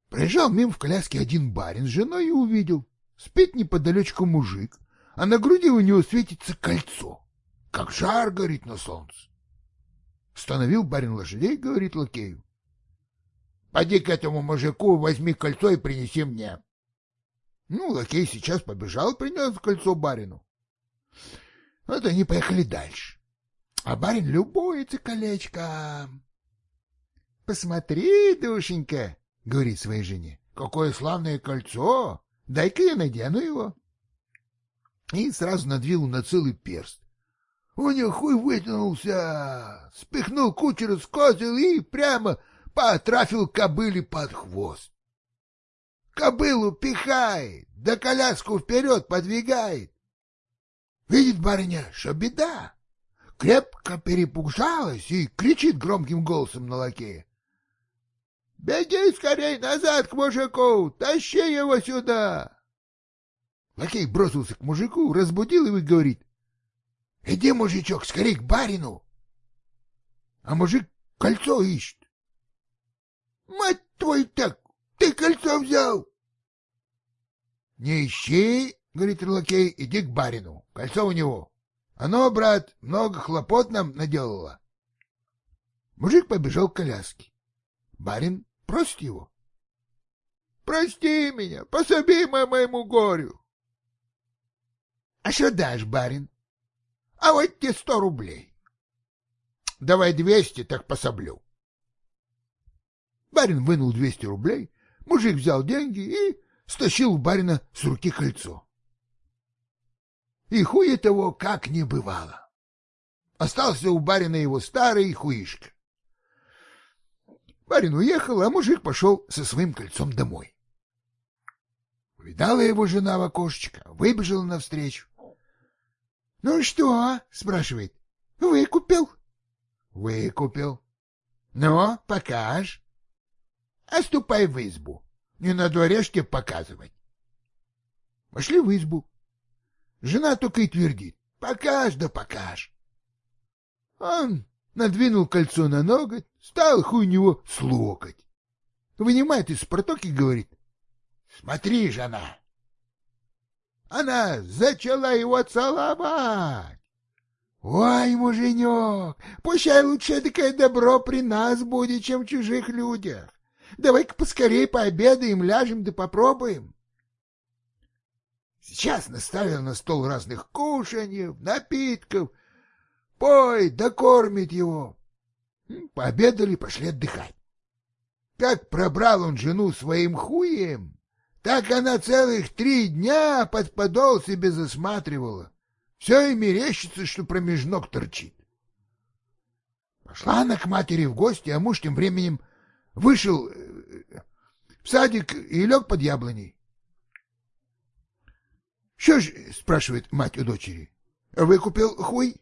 Проезжал мимо в коляске один барин с женой и увидел. Спит неподалечку мужик, а на груди у него светится кольцо, как жар горит на солнце. Остановил барин лошадей, говорит лакею. — Поди к этому мужику, возьми кольцо и принеси мне. Ну, лакей сейчас побежал, принес кольцо барину. Вот они поехали дальше. А барин любуется колечком. — Посмотри, душенька, — говорит своей жене, — какое славное кольцо! Дай-ка я надену его. И сразу надвинул на целый перст. У него хуй вытянулся, спихнул кучера с козел и прямо потрафил кобыле под хвост. Кобылу пихает, да коляску вперед подвигает. Видит барыня, что беда. Крепко перепугшалась и кричит громким голосом на лакея. — Беги скорей назад к мужику, тащи его сюда. Лакей бросился к мужику, разбудил его и говорит. — Иди, мужичок, скорей к барину. А мужик кольцо ищет. — Мать твою так, ты кольцо взял? — Не ищи, — говорит лакей, — иди к барину, кольцо у него. Оно, брат, много хлопот нам наделало. Мужик побежал к коляске. Барин просит его. — Прости меня, пособи моему горю. — А что дашь, барин? — А вот тебе сто рублей. — Давай двести, так пособлю. Барин вынул двести рублей, мужик взял деньги и стащил у барина с руки кольцо. И хуя того как не бывало. Остался у барина его старый хуишка. Барин уехал, а мужик пошел со своим кольцом домой. Увидала его жена в окошечко, выбежала навстречу. — Ну что? — спрашивает. — Выкупил? — Выкупил. — Ну, покаж. — А ступай в избу. Не на дворе ж тебе показывать. Пошли в избу. Жена только и твердит. — Покаж да покаж. Он надвинул кольцо на ноготь, стал хуй него с локоть. Вынимает из порток и говорит, смотри, жена. Она зачала его целовать. Ой, муженек, пущай лучше такое добро при нас будет, чем в чужих людях. Давай-ка поскорей пообедаем, ляжем да попробуем. Сейчас наставил на стол разных кушаний, напитков, Пой, да кормит его. Пообедали, пошли отдыхать. Как пробрал он жену своим хуем, так она целых три дня под подол себе засматривала. Все и мерещится, что промеж ног торчит. Пошла она к матери в гости, а муж тем временем вышел э, в садик и лег под яблоней. — Что ж, — спрашивает мать у дочери, — выкупил хуй?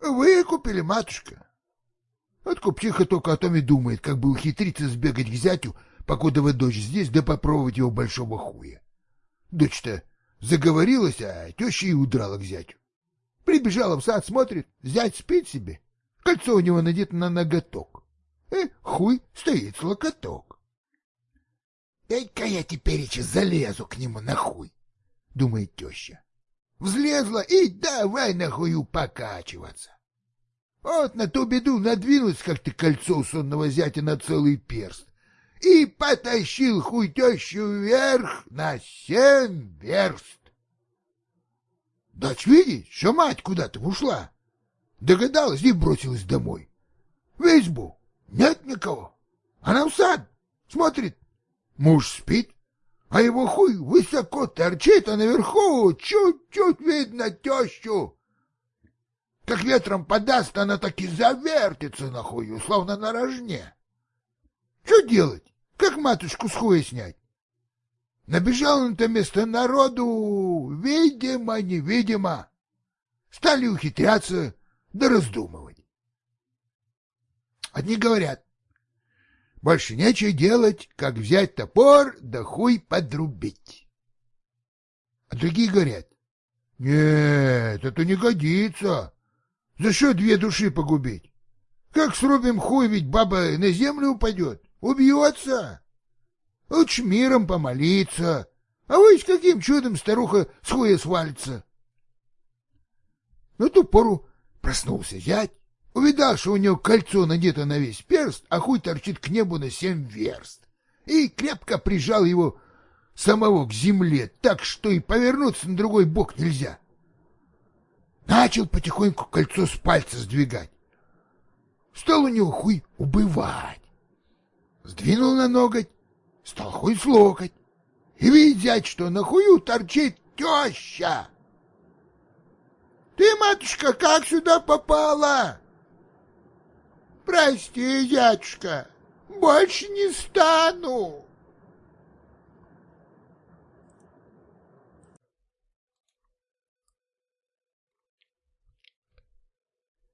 Выкупили, матушка. Вот купчиха только о том и думает, как бы ухитриться сбегать к зятю, покуда вы дочь здесь, да попробовать его большого хуя. Дочь-то заговорилась, а теща и удрала к зятю. Прибежала в сад, смотрит, зять спит себе. Кольцо у него надето на ноготок. Э, хуй стоит с локоток. Дай-ка я теперь еще залезу к нему на хуй, думает теща взлезла и давай на хую покачиваться. Вот на ту беду надвинулось как-то кольцо сонного зятя на целый перст и потащил хуй тещу вверх на семь верст. Дочь видит, что мать куда-то ушла. Догадалась и бросилась домой. В избу нет никого. Она в сад смотрит. Муж спит, а его хуй высоко торчит, а наверху чуть-чуть видно тещу. Как ветром подаст, она так и завертится на хую, словно на рожне. Что делать? Как матушку с хуя снять? Набежал на то место народу, видимо, невидимо. Стали ухитряться да раздумывать. Одни говорят, больше нечего делать, как взять топор да хуй подрубить. А другие говорят, нет, это не годится. За что две души погубить? Как срубим хуй, ведь баба на землю упадет, убьется. Лучше миром помолиться. А вы с каким чудом старуха с хуя свалится? На ту пору проснулся зять, увидал, что у него кольцо надето на весь перст, а хуй торчит к небу на семь верст, и крепко прижал его самого к земле, так что и повернуться на другой бок нельзя. Начал потихоньку кольцо с пальца сдвигать. Стал у него хуй убывать. Сдвинул на ноготь, стал хуй с локоть. И видят, что на хую торчит теща. Ты, матушка, как сюда попала? Прости, дядюшка, больше не стану.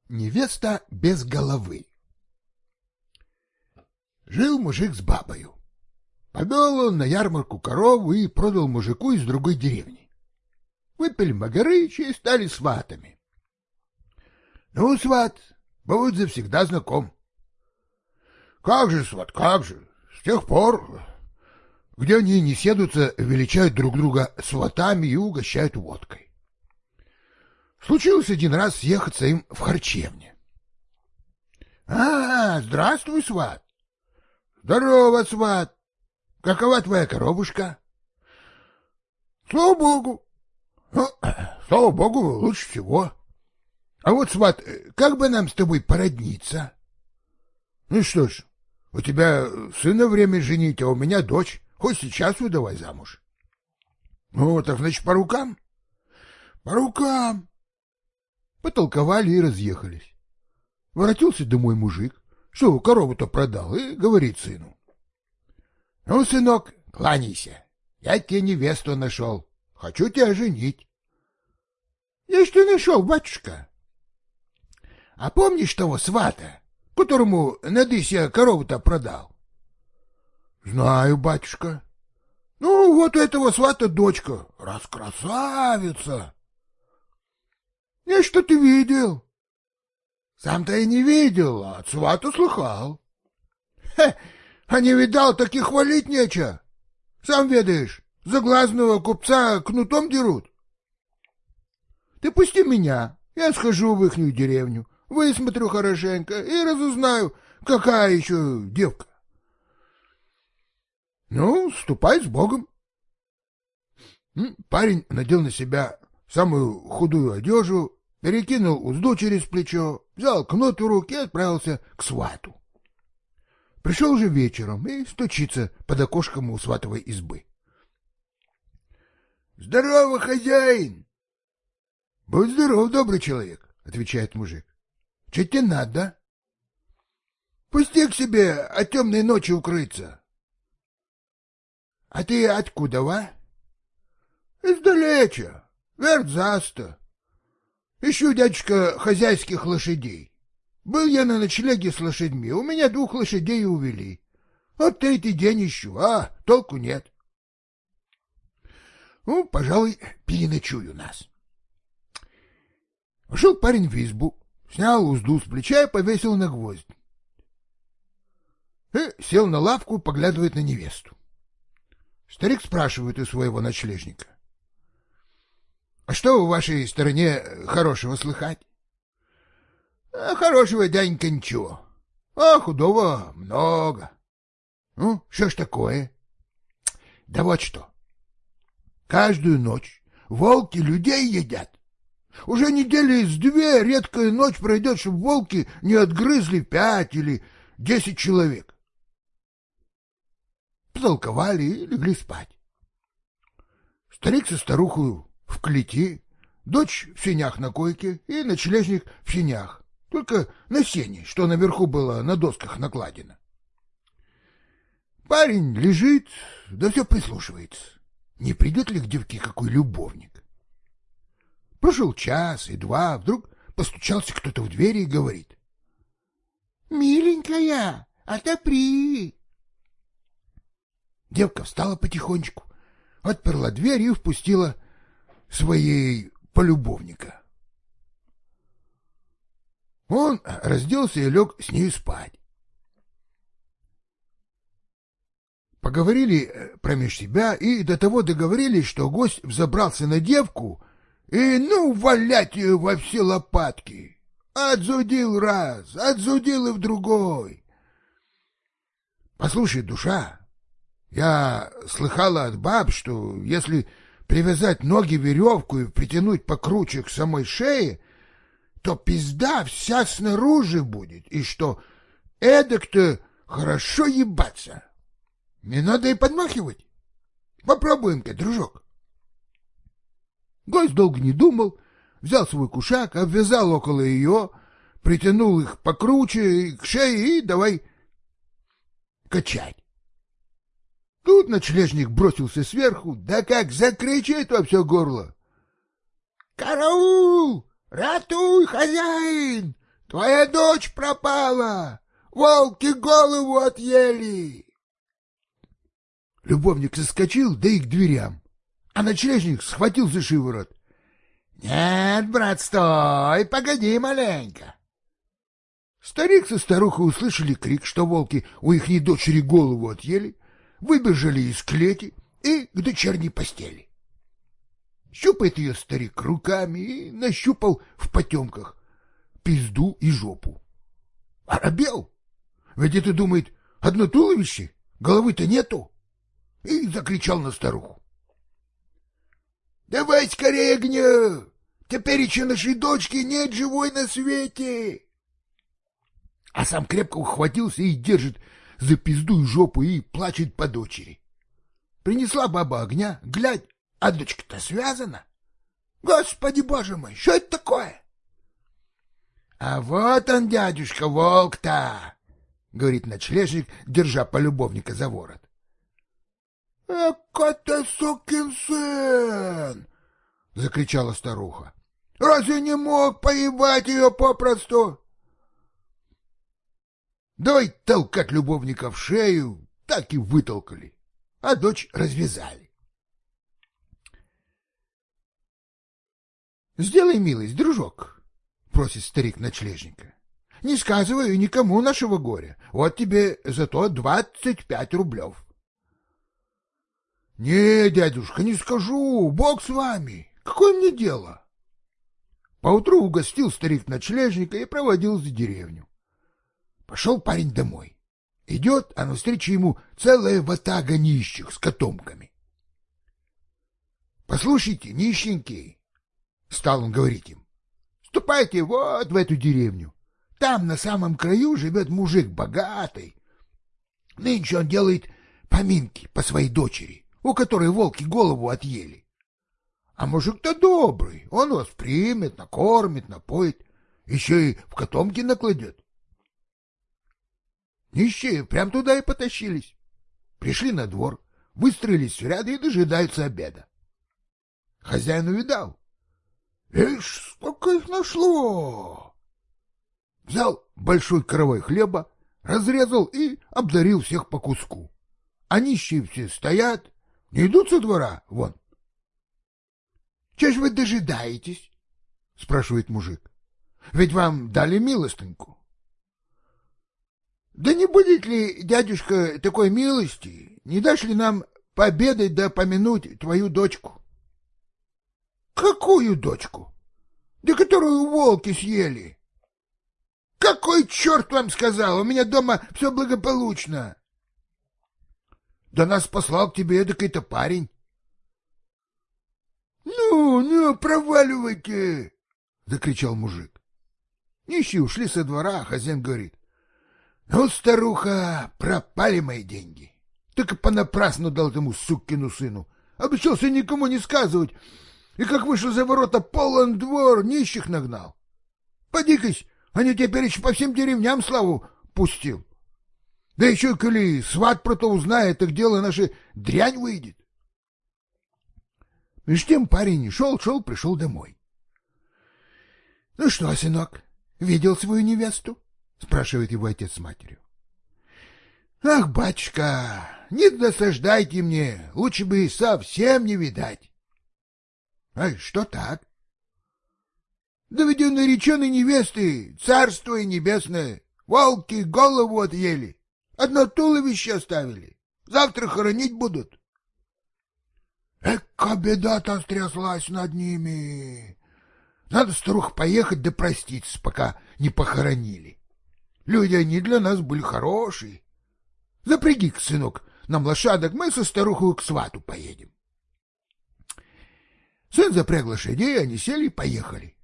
Невеста без головы Жил мужик с бабою. Повел он на ярмарку корову и продал мужику из другой деревни. Выпили магарыч и стали сватами. Ну, сват, бывает завсегда знаком. Как же, сват, как же, с тех пор, где они не седутся, величают друг друга сватами и угощают водкой. Случилось один раз съехаться им в харчевне. — А, здравствуй, сват. — Здорово, сват. Какова твоя коробушка? — Слава богу. Ну, слава богу, лучше всего. А вот, сват, как бы нам с тобой породниться? — Ну что ж, у тебя сына время женить, а у меня дочь. Хоть сейчас выдавай замуж. — Ну, так значит, по рукам? — По рукам. Потолковали и разъехались. Воротился домой мужик, что корову-то продал, и говорит сыну. — Ну, сынок, кланяйся. Я тебе невесту нашел. Хочу тебя женить. — Я что нашел, батюшка? — А помнишь того свата, которому на дысе корову-то продал? — Знаю, батюшка. — Ну, вот у этого свата дочка, раскрасавица. — Я что ты видел? — Сам-то и не видел, а от свата слыхал. — Хе! А не видал, так и хвалить нечего. Сам ведаешь, заглазного купца кнутом дерут. Ты пусти меня, я схожу в ихнюю деревню, высмотрю хорошенько и разузнаю, какая еще девка. Ну, ступай с Богом. Парень надел на себя самую худую одежу, перекинул узду через плечо, взял кнут в руки и отправился к свату. Пришел уже вечером и стучится под окошком у сватовой избы. — Здорово, хозяин! — Будь здоров, добрый человек, — отвечает мужик. — Че тебе надо? — Пусти к себе от темной ночи укрыться. — А ты откуда, ва? — Издалеча, Вердзаста. Ищу, дядюшка, хозяйских лошадей. Был я на ночлеге с лошадьми, у меня двух лошадей увели. Вот третий день ищу, а толку нет. Ну, пожалуй, переночую нас. Вошел парень в избу, снял узду с плеча и повесил на гвоздь. И сел на лавку, поглядывает на невесту. Старик спрашивает у своего ночлежника. — А что в вашей стороне хорошего слыхать? А хорошего дяденька ничего, а худого много. Ну, что ж такое? Да вот что. Каждую ночь волки людей едят. Уже недели с две редкая ночь пройдет, чтобы волки не отгрызли пять или десять человек. Потолковали и легли спать. Старик со старухой в клети, Дочь в сенях на койке и ночлежник в сенях, только на сене, что наверху было на досках накладено. Парень лежит, да все прислушивается. Не придет ли к девке какой любовник? Прошел час и два, вдруг постучался кто-то в двери и говорит. — Миленькая, отопри! Девка встала потихонечку, отперла дверь и впустила своей полюбовника. Он разделся и лег с нею спать. Поговорили э, промеж себя и до того договорились, что гость взобрался на девку и, ну, валять ее во все лопатки. Отзудил раз, отзудил и в другой. Послушай, душа, я слыхала от баб, что если привязать ноги веревку и притянуть покруче к самой шее, то пизда вся снаружи будет, и что эдак-то хорошо ебаться. Не надо и подмахивать. Попробуем-ка, дружок. Гость долго не думал, взял свой кушак, обвязал около ее, притянул их покруче к шее и давай качать. Тут ночлежник бросился сверху, да как закричит во все горло. «Караул! Ратуй, хозяин! Твоя дочь пропала! Волки голову отъели!» Любовник соскочил, да и к дверям, а ночлежник схватил за шиворот. «Нет, брат, стой, погоди маленько!» Старик со старухой услышали крик, что волки у ихней дочери голову отъели, выбежали из клети и к дочерней постели. Щупает ее старик руками и нащупал в потемках пизду и жопу. Оробел! Ведь это, думает, одно туловище, головы-то нету и закричал на старуху. — Давай скорее огня! Теперь еще нашей дочки нет живой на свете! А сам крепко ухватился и держит за пизду и жопу и плачет по дочери. Принесла баба огня, глядь, а дочка-то связана. Господи, боже мой, что это такое? — А вот он, дядюшка, волк-то! — говорит ночлежник, держа полюбовника за ворот. — Эка ты сукин сын! — закричала старуха. — Разве не мог поебать ее попросту? Давай толкать любовника в шею, так и вытолкали, а дочь развязали. — Сделай милость, дружок, — просит старик ночлежника. — Не сказываю никому нашего горя, вот тебе зато двадцать пять рублев. — Не, дядюшка, не скажу, бог с вами, какое мне дело? Поутру угостил старик ночлежника и проводил за деревню. Пошел парень домой. Идет, а навстречу ему целая ватага нищих с котомками. — Послушайте, нищенькие, — стал он говорить им, — ступайте вот в эту деревню. Там на самом краю живет мужик богатый. Нынче он делает поминки по своей дочери у которой волки голову отъели. А мужик-то добрый, он вас примет, накормит, напоит, еще и в котомки накладет. Нищие прям туда и потащились. Пришли на двор, выстроились в ряды и дожидаются обеда. Хозяин увидал. Ишь, сколько их нашло! Взял большой коровой хлеба, разрезал и обдарил всех по куску. А нищие все стоят, не идут со двора, вон. — Че ж вы дожидаетесь? — спрашивает мужик. — Ведь вам дали милостыньку. — Да не будет ли, дядюшка, такой милости? Не дашь ли нам пообедать да помянуть твою дочку? — Какую дочку? Да которую волки съели. — Какой черт вам сказал? У меня дома все благополучно. Да нас послал к тебе эдакой-то парень. — Ну, ну, проваливайте! — закричал мужик. Нищие ушли со двора, а хозяин говорит. — Ну, старуха, пропали мои деньги. Так и понапрасну дал тому суккину сыну. Обещался никому не сказывать. и как вышел за ворота полон двор, нищих нагнал. Поди-кась, они теперь еще по всем деревням славу пустил. Да еще, коли сват про то узнает, так дело наше дрянь выйдет. Меж тем парень шел-шел, пришел домой. — Ну что, сынок, видел свою невесту? — спрашивает его отец с матерью. — Ах, батюшка, не досаждайте мне, лучше бы и совсем не видать. — Ай, что так? — Да ведь у нареченной невесты, царство и небесное, волки голову отъели, одно туловище оставили, завтра хоронить будут. — Эка беда-то стряслась над ними! Надо, старух, поехать да проститься, пока не похоронили. Люди они для нас были хорошие. Запряги-ка, сынок, нам лошадок, мы со старухой к свату поедем. Сын запряг лошадей, они сели и поехали.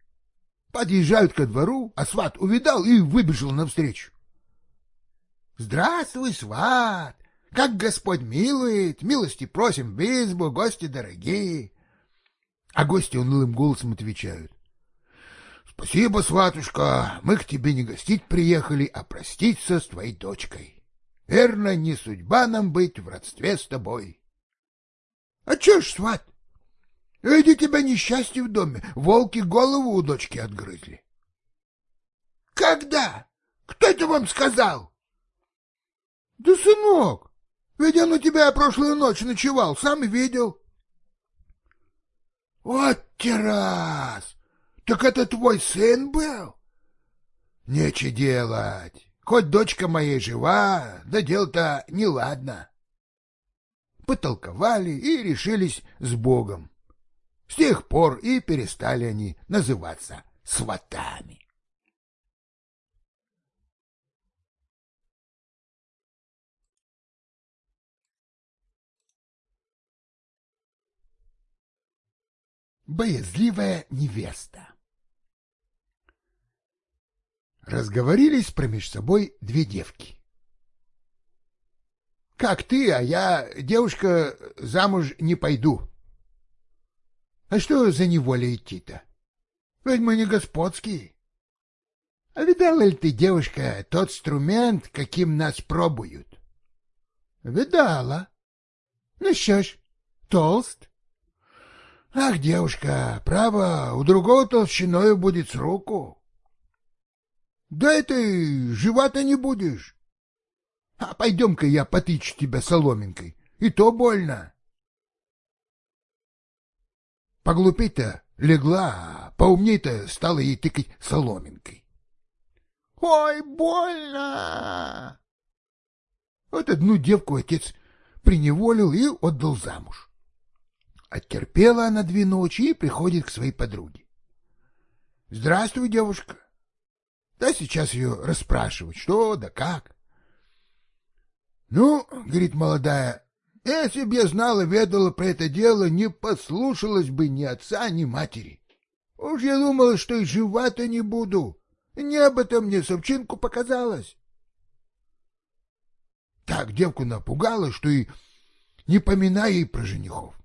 Подъезжают ко двору, а сват увидал и выбежал навстречу. — Здравствуй, сват! Как Господь милует! Милости просим в избу, гости дорогие! А гости унылым голосом отвечают. — Спасибо, сватушка, мы к тебе не гостить приехали, а проститься с твоей дочкой. Верно, не судьба нам быть в родстве с тобой. — А чё ж, сват? Эти тебя несчастье в доме, волки голову у дочки отгрызли. — Когда? Кто это вам сказал? — Да, сынок, ведь он у тебя прошлую ночь ночевал, сам видел. — Вот террас! Так это твой сын был? — Нече делать. Хоть дочка моей жива, да дело-то неладно. Потолковали и решились с Богом. С тех пор и перестали они называться сватами. Боязливая невеста Разговорились промеж собой две девки. — Как ты, а я, девушка, замуж не пойду. — А что за неволя идти-то? Ведь мы не господские. А видала ли ты, девушка, тот инструмент, каким нас пробуют? — Видала. — Ну что ж, толст? — Ах, девушка, право, у другого толщиною будет с руку. Да ты жива-то не будешь. А пойдем-ка я потычу тебя соломинкой. И то больно. Поглупеть-то легла, а поумней-то стала ей тыкать соломинкой. Ой, больно! Вот одну девку отец приневолил и отдал замуж. Оттерпела она две ночи и приходит к своей подруге. — Здравствуй, девушка. Да сейчас ее расспрашивать, что да как. Ну, говорит молодая, если б я знала, ведала про это дело, не послушалась бы ни отца, ни матери. Уж я думала, что и жива-то не буду. Небо-то мне совчинку показалось. Так девку напугала, что и не поминай ей про женихов.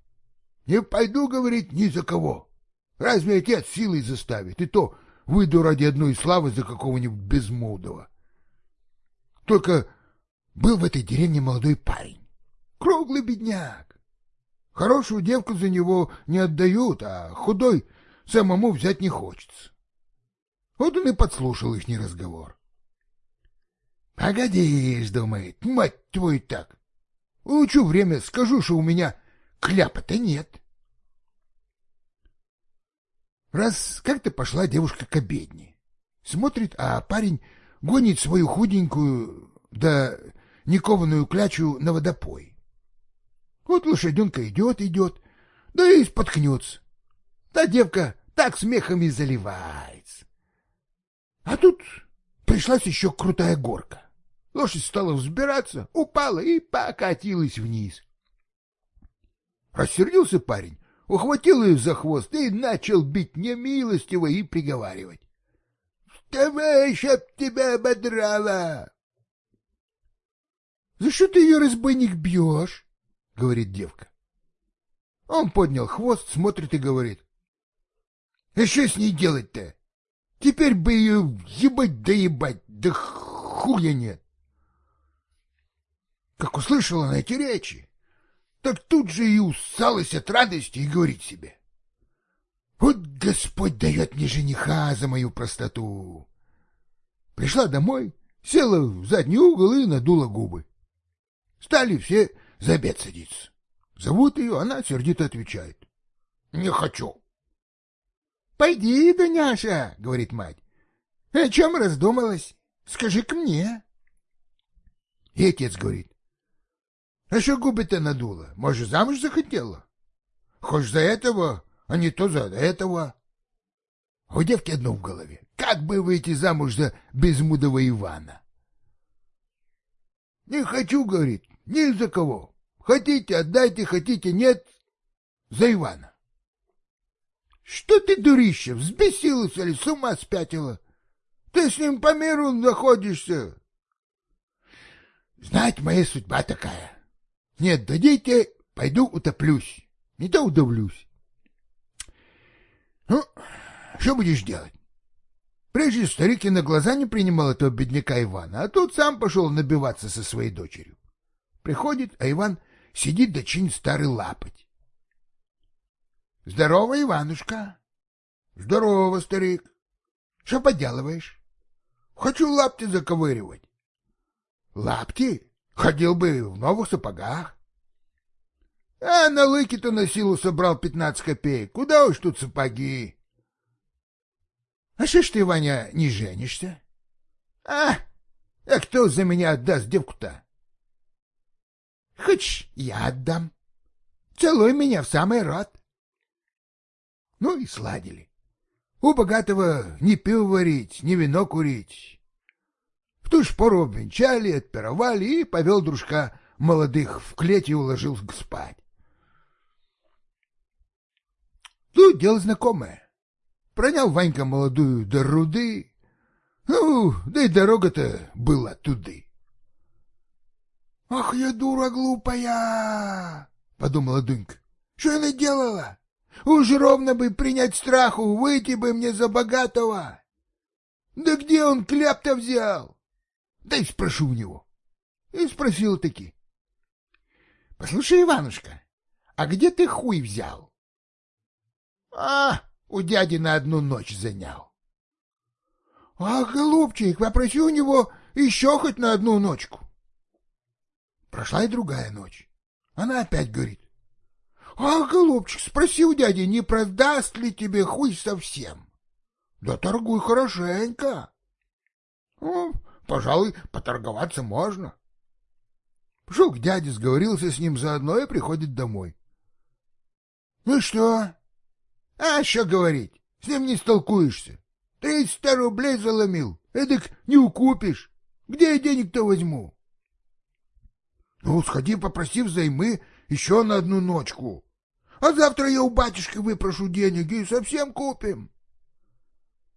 Не пойду, говорит, ни за кого. Разве отец силой заставит, и то выйду ради одной славы за какого-нибудь безмудого. Только был в этой деревне молодой парень, круглый бедняк. Хорошую девку за него не отдают, а худой самому взять не хочется. Вот он и подслушал ихний разговор. — Погодишь, — думает, — мать твою так. Улучу время, скажу, что у меня кляпа-то нет. — Раз как-то пошла девушка к обедне. Смотрит, а парень гонит свою худенькую, да никованную клячу на водопой. Вот лошаденка идет, идет, да и споткнется. Та девка так смехом и заливается. А тут пришлась еще крутая горка. Лошадь стала взбираться, упала и покатилась вниз. Рассердился парень, ухватил ее за хвост и начал бить немилостиво и приговаривать. — Вставай, чтоб тебя ободрала! — За что ты ее, разбойник, бьешь? — говорит девка. Он поднял хвост, смотрит и говорит. А что с ней делать-то? Теперь бы ее ебать да ебать, да хуя нет. Как услышала она эти речи, так тут же и усалась от радости и говорит себе. Вот Господь дает мне жениха за мою простоту. Пришла домой, села в задний угол и надула губы. Стали все за обед садиться. Зовут ее, она сердито отвечает. — Не хочу. — Пойди, Дуняша, — говорит мать. — О чем раздумалась? Скажи-ка мне. И отец говорит. — А что губы-то надула? Может, замуж захотела? Хочешь за этого, а не то за этого. А у девки одно в голове. Как бы выйти замуж за безмудого Ивана? — Не хочу, — говорит, — ни за кого. Хотите, отдайте, хотите, нет. За Ивана. Что ты, дурище, взбесилась или с ума спятила? Ты с ним по миру находишься. Знать, моя судьба такая. Нет, дадите, пойду утоплюсь. Не то удавлюсь. Ну, что будешь делать? Прежде старик и на глаза не принимал этого бедняка Ивана, а тут сам пошел набиваться со своей дочерью. Приходит, а Иван сидит да чинит старый лапоть. — Здорово, Иванушка. — Здорово, старик. — Что поделываешь? — Хочу лапти заковыривать. — Лапти? Ходил бы в новых сапогах. — А на лыки-то на силу собрал пятнадцать копеек. Куда уж тут сапоги? — А что ж ты, Ваня, не женишься? — А, а кто за меня отдаст девку-то? Хоть я отдам. Целуй меня в самый рот. Ну и сладили. У богатого ни пиво варить, ни вино курить. В ту ж пору обвенчали, отпировали и повел дружка молодых в клеть и уложил спать. Тут дело знакомое. Пронял Ванька молодую до руды. Ну, да и дорога-то была туды. «Ах, я дура глупая!» — подумала Дунька. «Что она делала? Уж ровно бы принять страху, выйти бы мне за богатого! Да где он кляп-то взял? Дай спрошу у него». И спросила таки. «Послушай, Иванушка, а где ты хуй взял?» «А, у дяди на одну ночь занял». «Ах, голубчик, попроси у него еще хоть на одну ночку». Прошла и другая ночь. Она опять говорит. — А, голубчик, спроси у дяди, не продаст ли тебе хуй совсем? — Да торгуй хорошенько. — пожалуй, поторговаться можно. Пошел к дяде, сговорился с ним заодно и приходит домой. — Ну что? — А что говорить, с ним не столкуешься. Триста рублей заломил, эдак не укупишь. Где я денег-то возьму? Ну, сходи, попроси взаймы еще на одну ночку. А завтра я у батюшки выпрошу денег и совсем купим.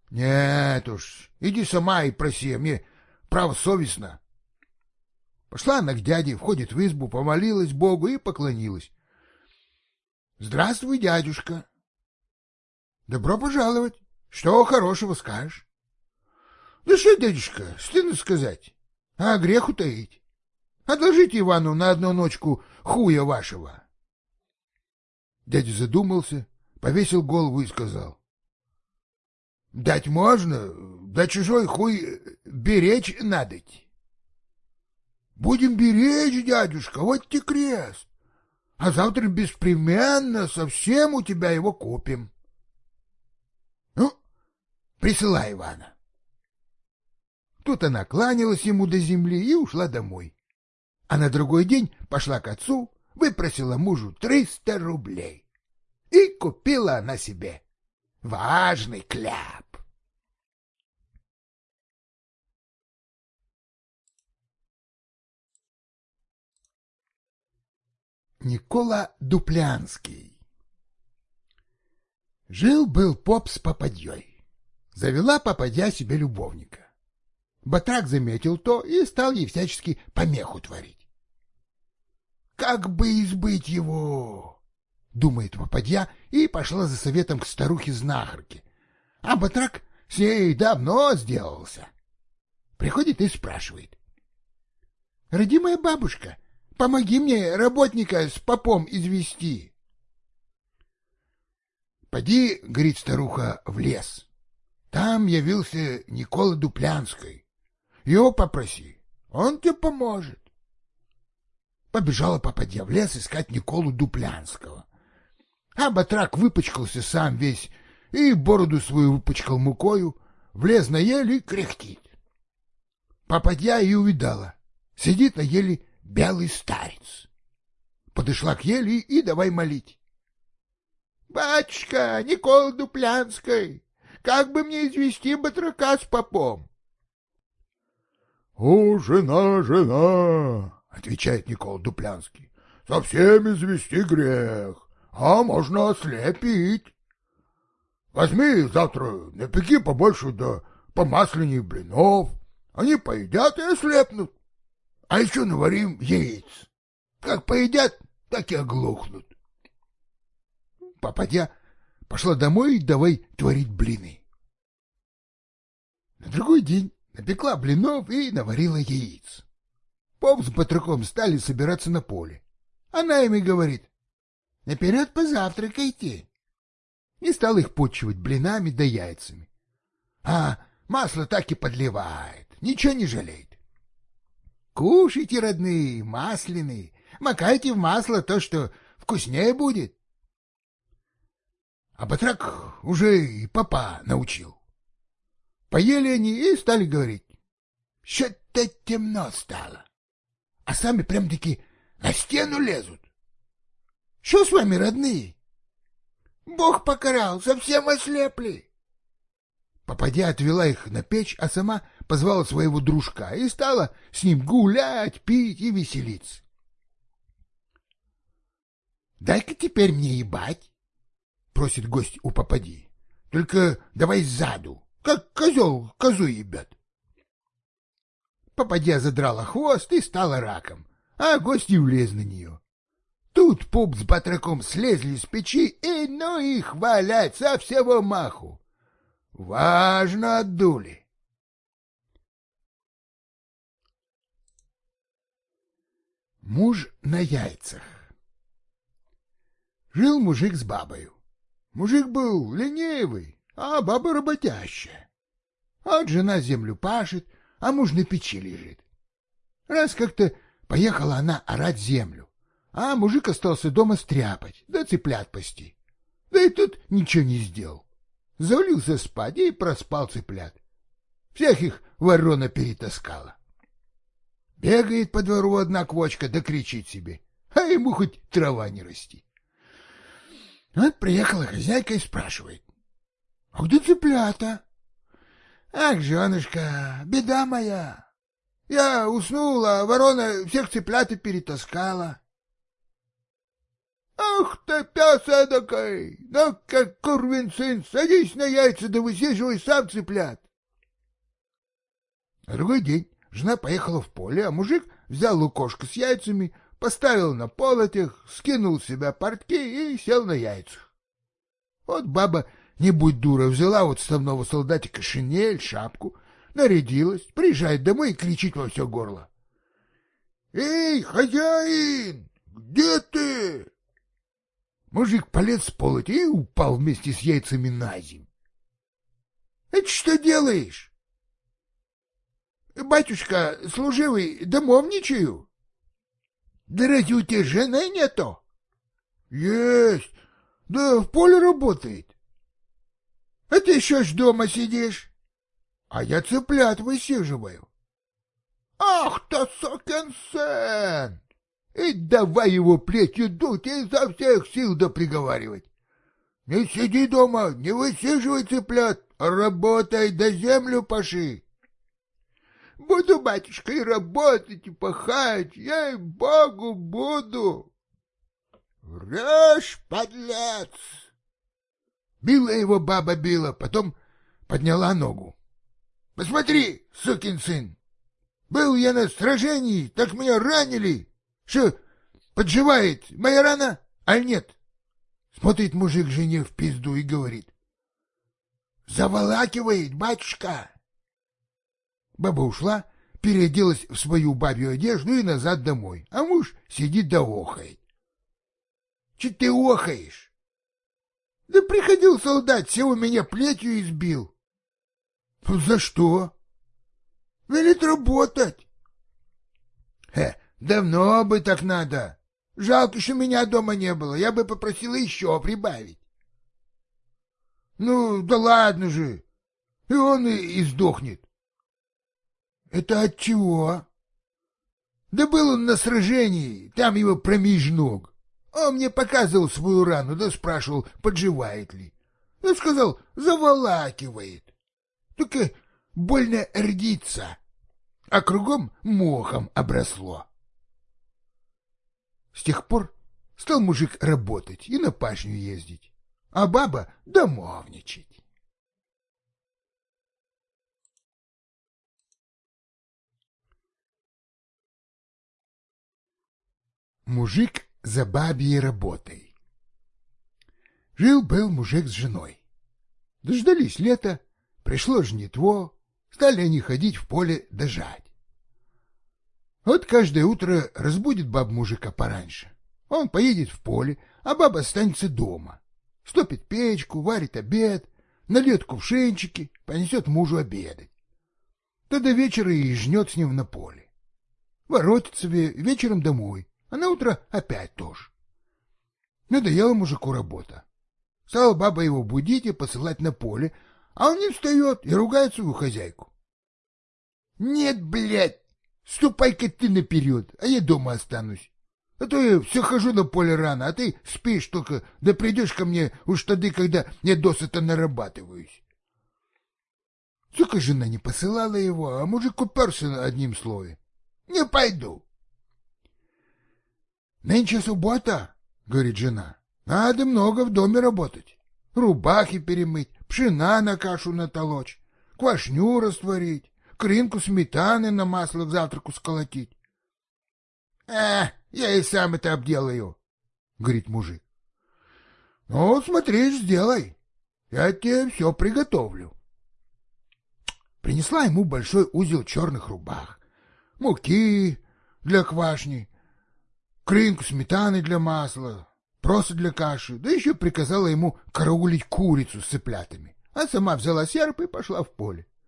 Нет уж, иди сама и проси, мне право совестно. Пошла она к дяде, входит в избу, помолилась Богу и поклонилась. Здравствуй, дядюшка. Добро пожаловать. Что хорошего скажешь? Да что, дядюшка, стыдно сказать, а греху таить. Отложите Ивану на одну ночку хуя вашего. Дядя задумался, повесил голову и сказал. — Дать можно, да чужой хуй беречь надоть. — Будем беречь, дядюшка, вот те крест. А завтра беспременно совсем у тебя его купим. — Ну, присылай Ивана. Тут она кланялась ему до земли и ушла домой а на другой день пошла к отцу, выпросила мужу триста рублей. И купила она себе важный кляп. Никола Дуплянский Жил-был поп с попадьей. Завела попадья себе любовника. Батрак заметил то и стал ей всячески помеху творить. Как бы избыть его? Думает попадья и пошла за советом к старухе-знахарке, А батрак с ней давно сделался. Приходит и спрашивает. — Родимая бабушка, помоги мне работника с попом извести. — Поди, — говорит старуха, — в лес. Там явился Никола Дуплянский. Его попроси, он тебе поможет. Побежала попадья в лес искать Николу Дуплянского. А батрак выпачкался сам весь и бороду свою выпачкал мукою, влез на ель и кряхтит. Попадья и увидала. Сидит на еле белый старец. Подошла к ели и давай молить. — Батюшка, Никола Дуплянской, как бы мне извести батрака с попом? — О, жена, жена, — отвечает Никола Дуплянский, — совсем извести грех, а можно ослепить. Возьми завтра, напеки побольше да помасленней блинов, они поедят и ослепнут. А еще наварим яиц. Как поедят, так и оглохнут. Попадя, пошла домой и давай творить блины. На другой день напекла блинов и наварила яиц. Поп с батраком стали собираться на поле. Она им и говорит, наперед позавтракайте. Не стал их почивать блинами да яйцами. А масло так и подливает, ничего не жалеет. Кушайте, родные, масляные, макайте в масло то, что вкуснее будет. А батрак уже и папа научил. Поели они и стали говорить. Что-то темно стало. А сами прям-таки на стену лезут. Что с вами, родные? Бог покарал, совсем ослепли. Попадя отвела их на печь, а сама позвала своего дружка и стала с ним гулять, пить и веселиться. «Дай-ка теперь мне ебать», — просит гость у попади. «Только давай сзаду, как козел козу ебет». Попадя задрала хвост и стала раком, а гости влез на нее. Тут поп с батраком слезли с печи и ну их валять со всего маху. Важно отдули. Муж на яйцах Жил мужик с бабою. Мужик был ленивый, а баба работящая. Вот жена землю пашет, а муж на печи лежит. Раз как-то поехала она орать землю, а мужик остался дома стряпать, да цыплят пасти. Да и тут ничего не сделал. Завалился спать и проспал цыплят. Всех их ворона перетаскала. Бегает по двору одна квочка, да кричит себе, а ему хоть трава не расти. Вот приехала хозяйка и спрашивает, — А где цыплята? — Ах, женушка, беда моя. Я уснула, а ворона всех цыплят и перетаскала. Ах ты, пес эдакой! Ну, как курвин сын, садись на яйца да высиживай сам цыплят. На другой день жена поехала в поле, а мужик взял лукошко с яйцами, поставил на полотях, скинул с себя портки и сел на яйцах. Вот баба, не будь дура, взяла вот ставного солдатика шинель, шапку, нарядилась, приезжает домой и кричит во все горло. — Эй, хозяин, где ты? Мужик полез с полоти и упал вместе с яйцами на землю. — Это что делаешь? — Батюшка, служивый, домовничаю. — Да разве у тебя жены нету? — Есть. Да в поле работает. — А ты еще ж дома сидишь? — А я цыплят высиживаю. — Ах ты, сукин сын! И давай его плетью дуть и изо всех сил да приговаривать. Не сиди дома, не высиживай цыплят, работай да землю паши. Буду, батюшка, и работать, и пахать, я и богу буду. Врешь, подлец! Била его баба била, потом подняла ногу. Посмотри, сукин сын, был я на сражении, так меня ранили, что, подживает моя рана, а нет? Смотрит мужик жене в пизду и говорит. Заволакивает, батюшка. Баба ушла, переоделась в свою бабью одежду и назад домой, а муж сидит да охает. — Че ты охаешь? — Да приходил солдат, сел у меня плетью избил. — За что? — Велит работать. — Хе, давно бы так надо. Жалко, что меня дома не было, я бы попросила еще прибавить. — Ну, да ладно же, и он и, и сдохнет. Это от чего? Да был он на сражении, там его промеж ног. Он мне показывал свою рану, да спрашивал, подживает ли. Я сказал, заволакивает. Только больно рдится, а кругом мохом обросло. С тех пор стал мужик работать и на пашню ездить, а баба домовничать. Мужик за бабьей работой. Жил-был мужик с женой. Дождались лета, пришло жнитво, стали они ходить в поле дожать. Вот каждое утро разбудит баб мужика пораньше. Он поедет в поле, а баба останется дома. Стопит печку, варит обед, нальет кувшинчики, понесет мужу обедать. Тогда вечера и жнет с ним на поле. Воротится вечером домой, а на утро опять тоже. Надоела мужику работа. Стала баба его будить и посылать на поле, а он не встает и ругает свою хозяйку. — Нет, блядь, ступай-ка ты наперед, а я дома останусь. А то я все хожу на поле рано, а ты спишь только, да придешь ко мне уж тогда, когда я досыта нарабатываюсь. Сука жена не посылала его, а мужик уперся одним слове. — Не пойду. Нынче суббота, говорит жена. Надо много в доме работать. Рубахи перемыть, пшена на кашу натолочь, квашню растворить, кринку сметаны на масло к завтраку сколотить. — А, я и сам это обделаю, — говорит мужик. — Ну, смотри, сделай. Я тебе все приготовлю. Принесла ему большой узел черных рубах, муки для квашни, крынку сметаны для масла, просто для каши, да еще приказала ему караулить курицу с цыплятами, а сама взяла серп и пошла в поле. —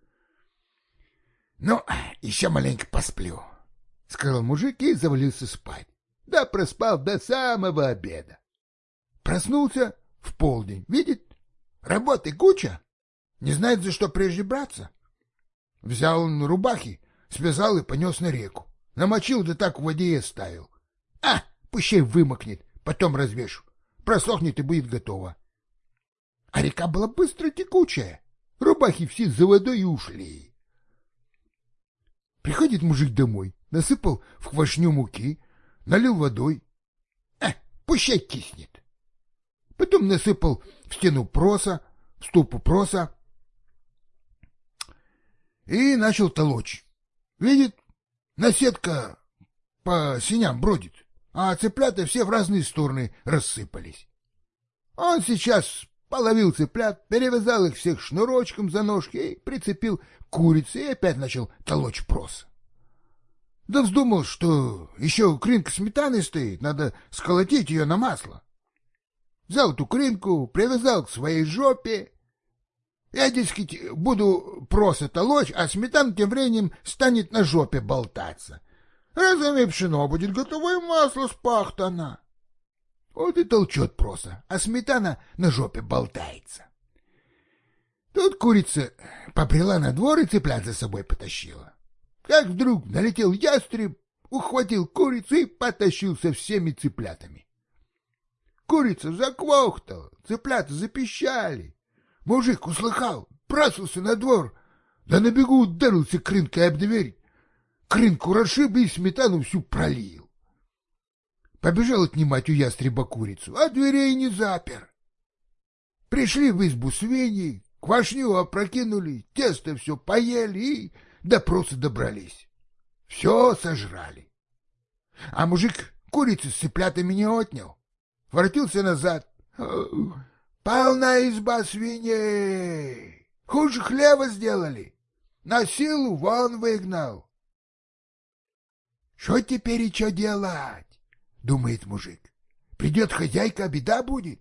Ну, еще маленько посплю, — сказал мужик и завалился спать. Да проспал до самого обеда. Проснулся в полдень, видит, работы куча, не знает, за что прежде браться. Взял он рубахи, связал и понес на реку, намочил, да так в воде и оставил. А, пущай вымокнет, потом развешу. Просохнет и будет готово. А река была быстро текучая. Рубахи все за водой и ушли. Приходит мужик домой, насыпал в квашню муки, налил водой. А, пущай киснет. Потом насыпал в стену проса, в ступу проса и начал толочь. Видит, наседка по синям бродит а цыплята все в разные стороны рассыпались. Он сейчас половил цыплят, перевязал их всех шнурочком за ножки и прицепил курицы и опять начал толочь прос. Да вздумал, что еще кринка сметаны стоит, надо сколотить ее на масло. Взял эту кринку, привязал к своей жопе. Я, дескать, буду проса толочь, а сметана тем временем станет на жопе болтаться — Разами пшено будет готово и масло спахтано. Вот и толчет просто, а сметана на жопе болтается. Тут курица поприла на двор и цыплят за собой потащила. Как вдруг налетел ястреб, ухватил курицу и потащил со всеми цыплятами. Курица заквохтала, цыплята запищали. Мужик услыхал, бросился на двор, да на бегу ударился крынкой об дверь крынку расшиб и сметану всю пролил. Побежал отнимать у ястреба курицу, а дверей не запер. Пришли в избу свиньи, квашню опрокинули, тесто все поели и до проса добрались. Все сожрали. А мужик курицы с цыплятами не отнял. Воротился назад. Полна изба свиней. Хуже хлеба сделали. На силу вон выгнал. Что теперь и что делать? Думает мужик. Придет хозяйка, беда будет.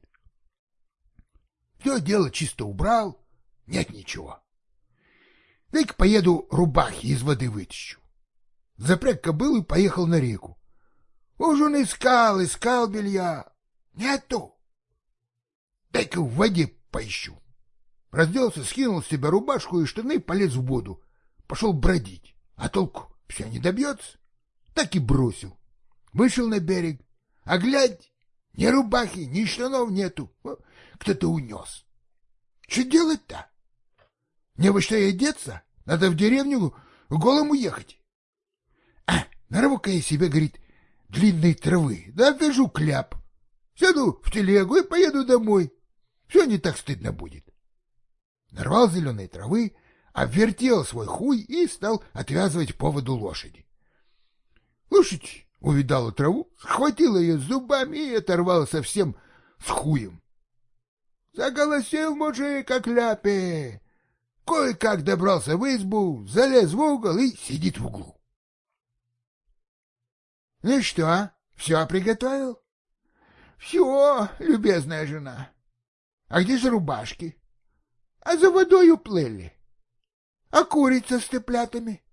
Все дело чисто убрал, нет ничего. Дай-ка поеду рубахи из воды вытащу. Запряг кобылу и поехал на реку. Уж он искал, искал белья. Нету. Дай-ка в воде поищу. Разделся, скинул с себя рубашку и штаны, полез в воду. Пошел бродить. А толку все не добьется. Так и бросил. Вышел на берег. А глядь, ни рубахи, ни штанов нету. Кто-то унес. Что делать-то? Не во что и одеться? Надо в деревню голому ехать. А, нарву-ка я себе, говорит, длинной травы, да вяжу кляп. Сяду в телегу и поеду домой. Все не так стыдно будет нарвал зеленой травы, обвертел свой хуй и стал отвязывать поводу лошади. Лошадь увидала траву, схватила ее зубами и оторвала совсем с хуем. Заголосил мужик, как ляпе. Кое-как добрался в избу, залез в угол и сидит в углу. — Ну что, все приготовил? — Все, любезная жена. — А где же рубашки? а за водой уплыли. А курица с цыплятами,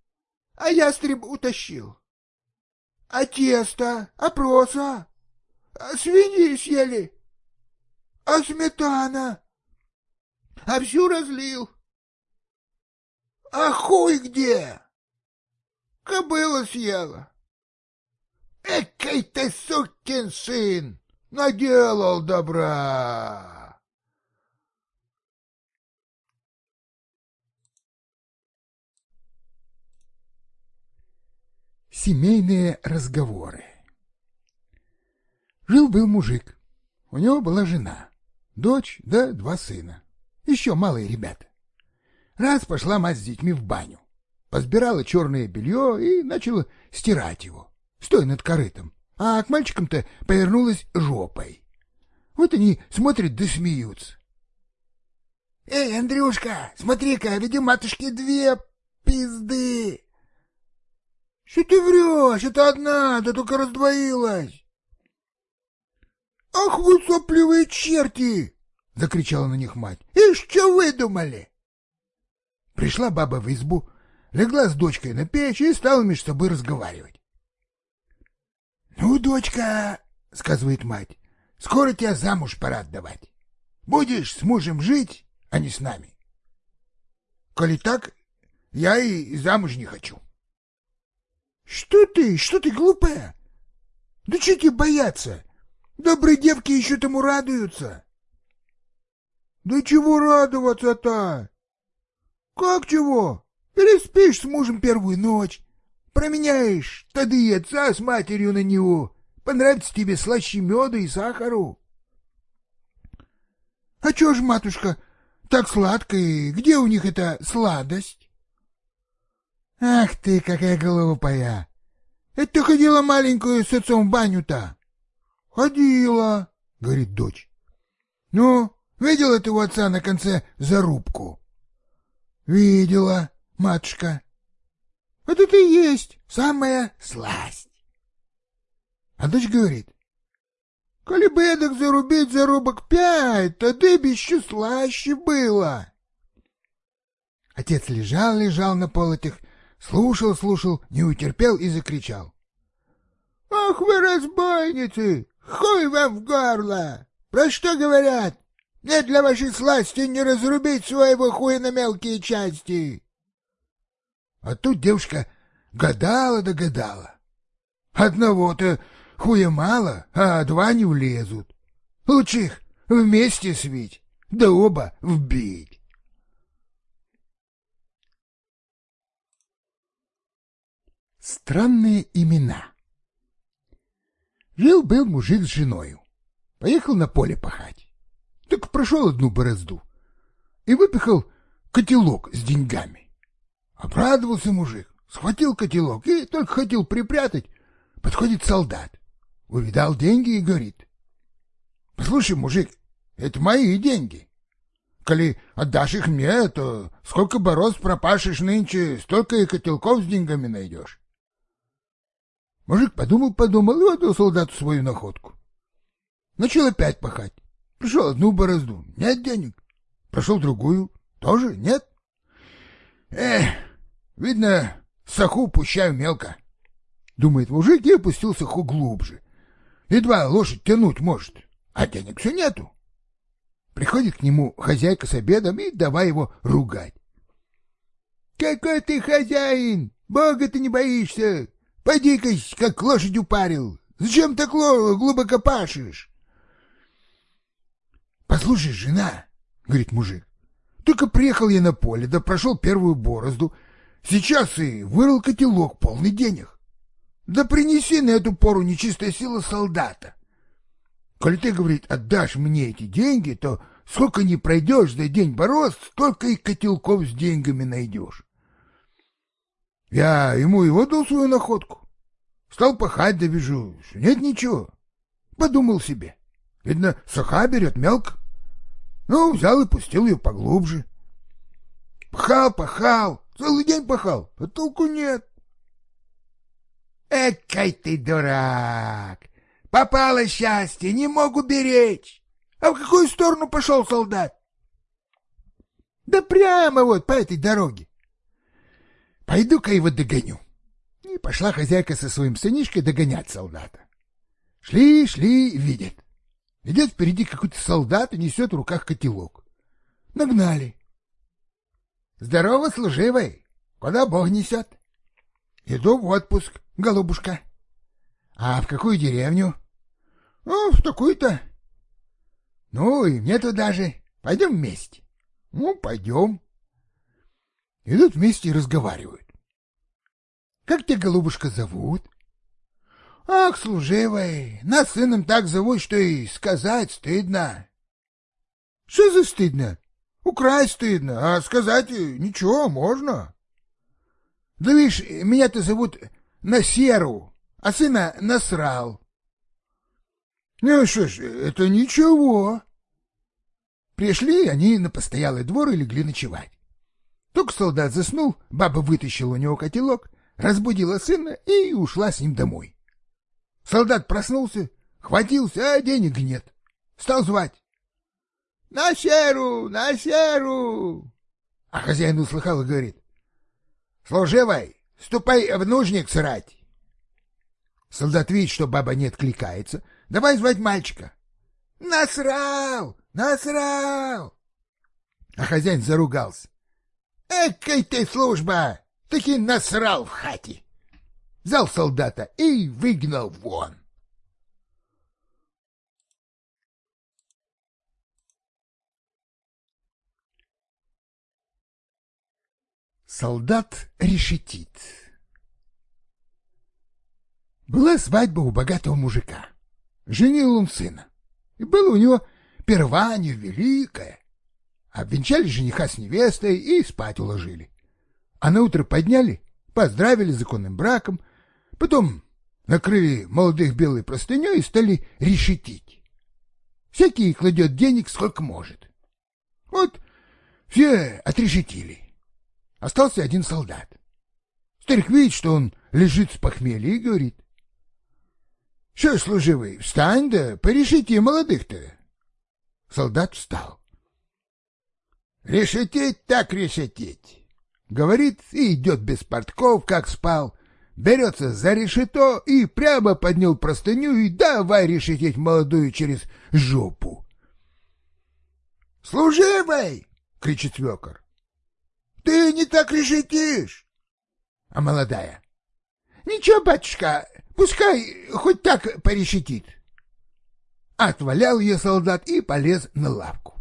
а ястреб утащил. А тесто, а проса, свиньи съели, а сметана, а всю разлил. А хуй где? Кобыла съела. Экой ты сукин сын, наделал добра. Семейные разговоры Жил-был мужик. У него была жена, дочь да два сына. Еще малые ребята. Раз пошла мать с детьми в баню. Позбирала черное белье и начала стирать его, стоя над корытом. А к мальчикам-то повернулась жопой. Вот они смотрят да смеются. — Эй, Андрюшка, смотри-ка, ведь у две пизды! Что ты врешь? Это одна, да только раздвоилась. Ах вы сопливые черти! закричала на них мать. И что выдумали? Пришла баба в избу, легла с дочкой на печь и стала между собой разговаривать. Ну, дочка, сказывает мать, скоро тебя замуж пора отдавать. Будешь с мужем жить, а не с нами. Коли так, я и замуж не хочу. Что ты? Что ты глупая? Да что тебе бояться? Добрые девки еще тому радуются. Да чего радоваться-то? Как чего? Переспишь с мужем первую ночь, променяешь тады отца с матерью на него, понравится тебе слаще меда и сахару. А чё ж, матушка, так сладко, и где у них эта сладость? Ах ты, какая глупая! Это ты ходила маленькую с отцом в баню-то? Ходила, говорит дочь. Ну, видела ты у отца на конце зарубку? Видела, матушка. Это ты есть самая сласть. А дочь говорит, коли бы эдак зарубить зарубок пять, то ты бы еще слаще было. Отец лежал-лежал на полотях Слушал, слушал, не утерпел и закричал. — Ах вы, разбойницы! Хуй вам в горло! Про что говорят? Нет для вашей сласти не разрубить своего хуя на мелкие части! А тут девушка гадала да гадала. Одного-то хуя мало, а два не влезут. Лучше их вместе свить, да оба вбить. Странные имена. Жил-был мужик с женою. Поехал на поле пахать. Так прошел одну борозду и выпихал котелок с деньгами. Обрадовался мужик, схватил котелок и только хотел припрятать. Подходит солдат, увидал деньги и говорит. — Слушай, мужик, это мои деньги. коли отдашь их мне, то сколько борос пропашешь нынче, столько и котелков с деньгами найдешь. Мужик подумал-подумал и отдал солдату свою находку. Начал опять пахать. Пришел одну борозду, нет денег. Прошел другую, тоже нет. Эх, видно, саху пущаю мелко. Думает мужик и опустил саху глубже. Едва лошадь тянуть может, а денег все нету. Приходит к нему хозяйка с обедом и давай его ругать. «Какой ты хозяин! Бога ты не боишься! Пойди-ка, как лошадь упарил! Зачем так глубоко пашешь?» «Послушай, жена, — говорит мужик, — только приехал я на поле, да прошел первую борозду, сейчас и вырыл котелок полный денег. Да принеси на эту пору нечистая сила солдата. Коли ты, говорит, отдашь мне эти деньги, то сколько не пройдешь за день бороз, столько и котелков с деньгами найдешь. Я ему и отдал свою находку. Стал пахать, да вижу, что нет ничего. Подумал себе. Видно, саха берет мелко. Ну, взял и пустил ее поглубже. Пахал, пахал, целый день пахал, а толку нет. Экай ты дурак! Попало счастье, не могу беречь. А в какую сторону пошел солдат? Да прямо вот по этой дороге. Пойду-ка его догоню. И пошла хозяйка со своим сынишкой догонять солдата. Шли, шли, видят. Идет впереди какой-то солдат и несет в руках котелок. Нагнали. Здорово, служивый. Куда Бог несет? Иду в отпуск, голубушка. А в какую деревню? Ну, в такую-то. Ну, и мне туда же. Пойдем вместе. Ну, пойдем. Идут вместе и разговаривают. Как тебя, голубушка, зовут? Ах, служивый, нас сыном так зовут, что и сказать стыдно. Что за стыдно? Украсть стыдно, а сказать ничего можно. Да видишь, меня-то зовут Насеру а сына насрал. Ну что ж, это ничего. Пришли они на постоялый двор и легли ночевать. Только солдат заснул, баба вытащила у него котелок, разбудила сына и ушла с ним домой. Солдат проснулся, хватился, а денег нет. Стал звать. — На серу, на серу! А хозяин услыхал и говорит. — Служивай, ступай в нужник срать. Солдат видит, что баба не откликается. Давай звать мальчика. Насрал! Насрал! А хозяин заругался. Экой ты служба! Таки насрал в хате! Взял солдата и выгнал вон. Солдат решетит. Была свадьба у богатого мужика. Женил он сына. И было у него первание великое. Обвенчали жениха с невестой и спать уложили. А на утро подняли, поздравили законным браком, потом накрыли молодых белой простыней и стали решетить. Всякий кладет денег сколько может. Вот все отрешетили. Остался один солдат. Старик видит, что он лежит с похмелья и говорит. Что, служивый, встань да порешите молодых-то. Солдат встал. Решетить так решетить. Говорит и идет без портков, как спал. Берется за решето и прямо поднял простыню и давай решетить молодую через жопу. «Служивый!» — кричит свекор. «Ты не так решетишь!» А молодая. «Ничего, батюшка, Пускай хоть так порешетит. Отвалял ее солдат и полез на лавку.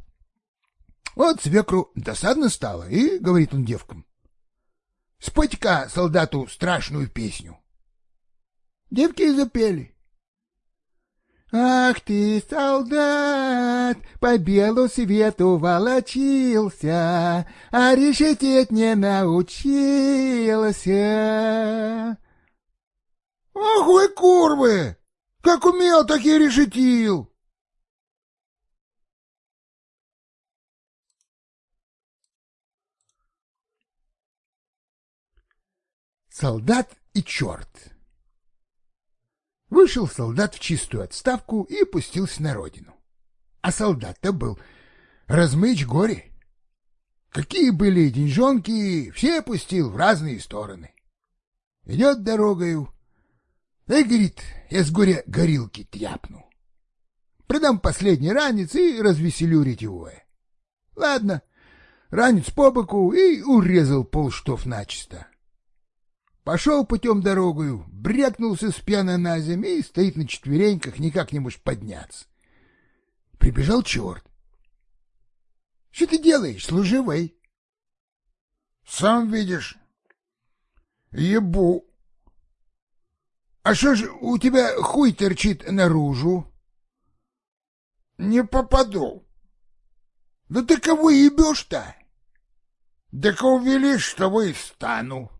Вот свекру досадно стало, и говорит он девкам. Спойте-ка солдату страшную песню. Девки запели. Ах ты, солдат, по белу свету волочился, а решететь не научился. Ах вы, курвы! Как умел, так и решетил! Солдат и черт. Вышел солдат в чистую отставку и пустился на родину. А солдат-то был размыч горе. Какие были деньжонки, все пустил в разные стороны. Идет дорогою, и говорит, я с горя горилки тяпну. Продам последний ранец и развеселю ретевое. Ладно, ранец по боку и урезал полштов начисто. Пошел путем дорогою, брякнулся с пьяна на землю и стоит на четвереньках, никак не может подняться. Прибежал черт. — Что ты делаешь, служивый? — Сам видишь. Ебу. — А что ж у тебя хуй торчит наружу? — Не попаду. — Да ты кого ебешь-то? — Да кого велишь, того и стану. —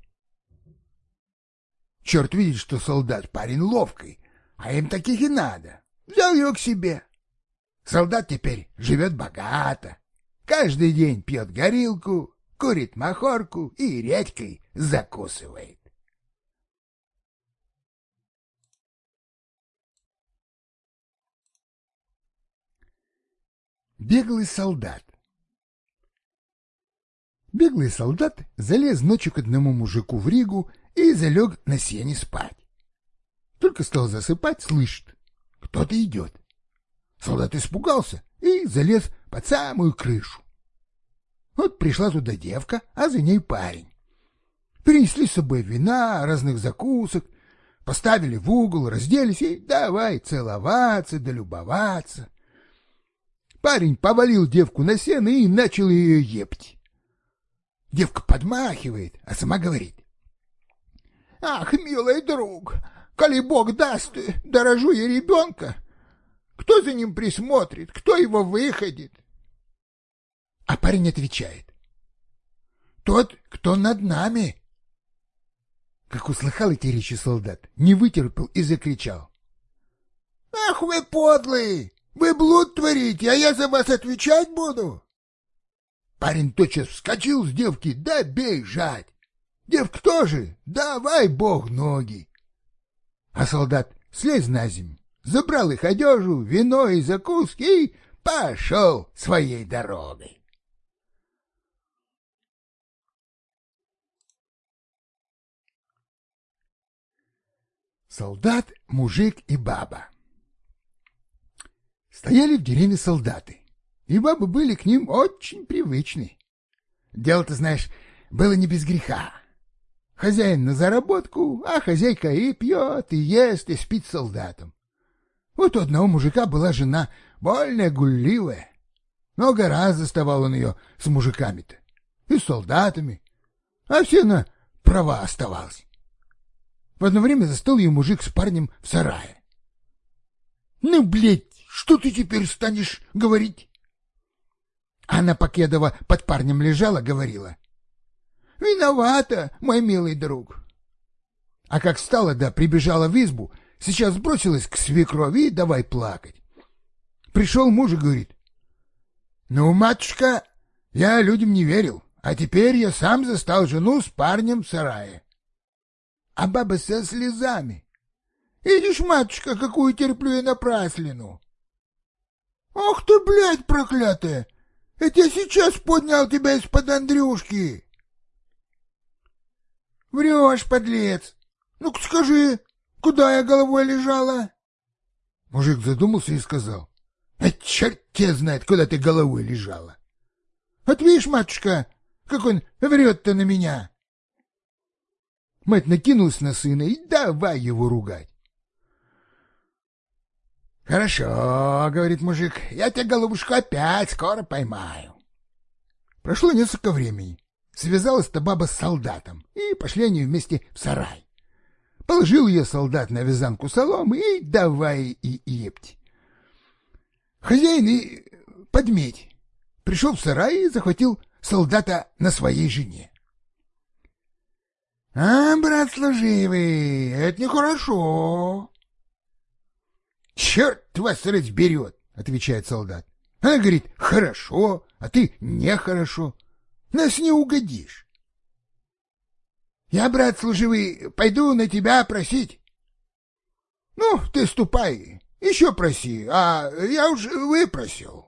Черт видит, что солдат парень ловкий, а им таких и надо. Взял его к себе. Солдат теперь живет богато. Каждый день пьет горилку, курит махорку и редькой закусывает. Беглый солдат Беглый солдат залез ночью к одному мужику в Ригу и залег на сене спать. Только стал засыпать, слышит, кто-то идет. Солдат испугался и залез под самую крышу. Вот пришла туда девка, а за ней парень. Принесли с собой вина, разных закусок, поставили в угол, разделись и давай целоваться да любоваться. Парень повалил девку на сено и начал ее епти. Девка подмахивает, а сама говорит. Ах, милый друг, коли Бог даст, дорожу я ребенка, кто за ним присмотрит, кто его выходит? А парень отвечает. Тот, кто над нами. Как услыхал эти речи солдат, не вытерпел и закричал. Ах вы подлые! Вы блуд творите, а я за вас отвечать буду? Парень тотчас вскочил с девки, да бежать. Девка тоже, давай бог ноги. А солдат слез на землю, забрал их одежу, вино и закуски и пошел своей дорогой. Солдат, мужик и баба Стояли в деревне солдаты, и бабы были к ним очень привычны. Дело-то, знаешь, было не без греха. Хозяин на заработку, а хозяйка и пьет, и ест, и спит солдатом. Вот у одного мужика была жена, больная, гулливая. Много раз заставал он ее с мужиками-то, и с солдатами, а все на права оставалась. В одно время застал ее мужик с парнем в сарае. — Ну, блядь, что ты теперь станешь говорить? Анна Покедова под парнем лежала, говорила. Виновата, мой милый друг. А как стала, да прибежала в избу, сейчас бросилась к свекрови и давай плакать. Пришел муж и говорит, ну, матушка, я людям не верил, а теперь я сам застал жену с парнем в сарае. А баба со слезами. Видишь, матушка, какую терплю я напраслину. Ах ты, блядь, проклятая! Это я сейчас поднял тебя из-под Андрюшки. Врешь, подлец! Ну-ка скажи, куда я головой лежала? Мужик задумался и сказал. А черт те знает, куда ты головой лежала. Вот видишь, матушка, как он врет-то на меня. Мать накинулась на сына и давай его ругать. «Хорошо», — говорит мужик, — «я тебя, голубушка, опять скоро поймаю». Прошло несколько времени. Связалась-то баба с солдатом, и пошли они вместе в сарай. Положил ее солдат на вязанку соломы и давай и епти. Хозяин и подметь. Пришел в сарай и захватил солдата на своей жене. — А, брат служивый, это нехорошо. — Черт вас разберет, — отвечает солдат. Она говорит, хорошо, а ты нехорошо. Нас не угодишь. Я, брат служивый, пойду на тебя просить. Ну, ты ступай, еще проси, а я уж выпросил.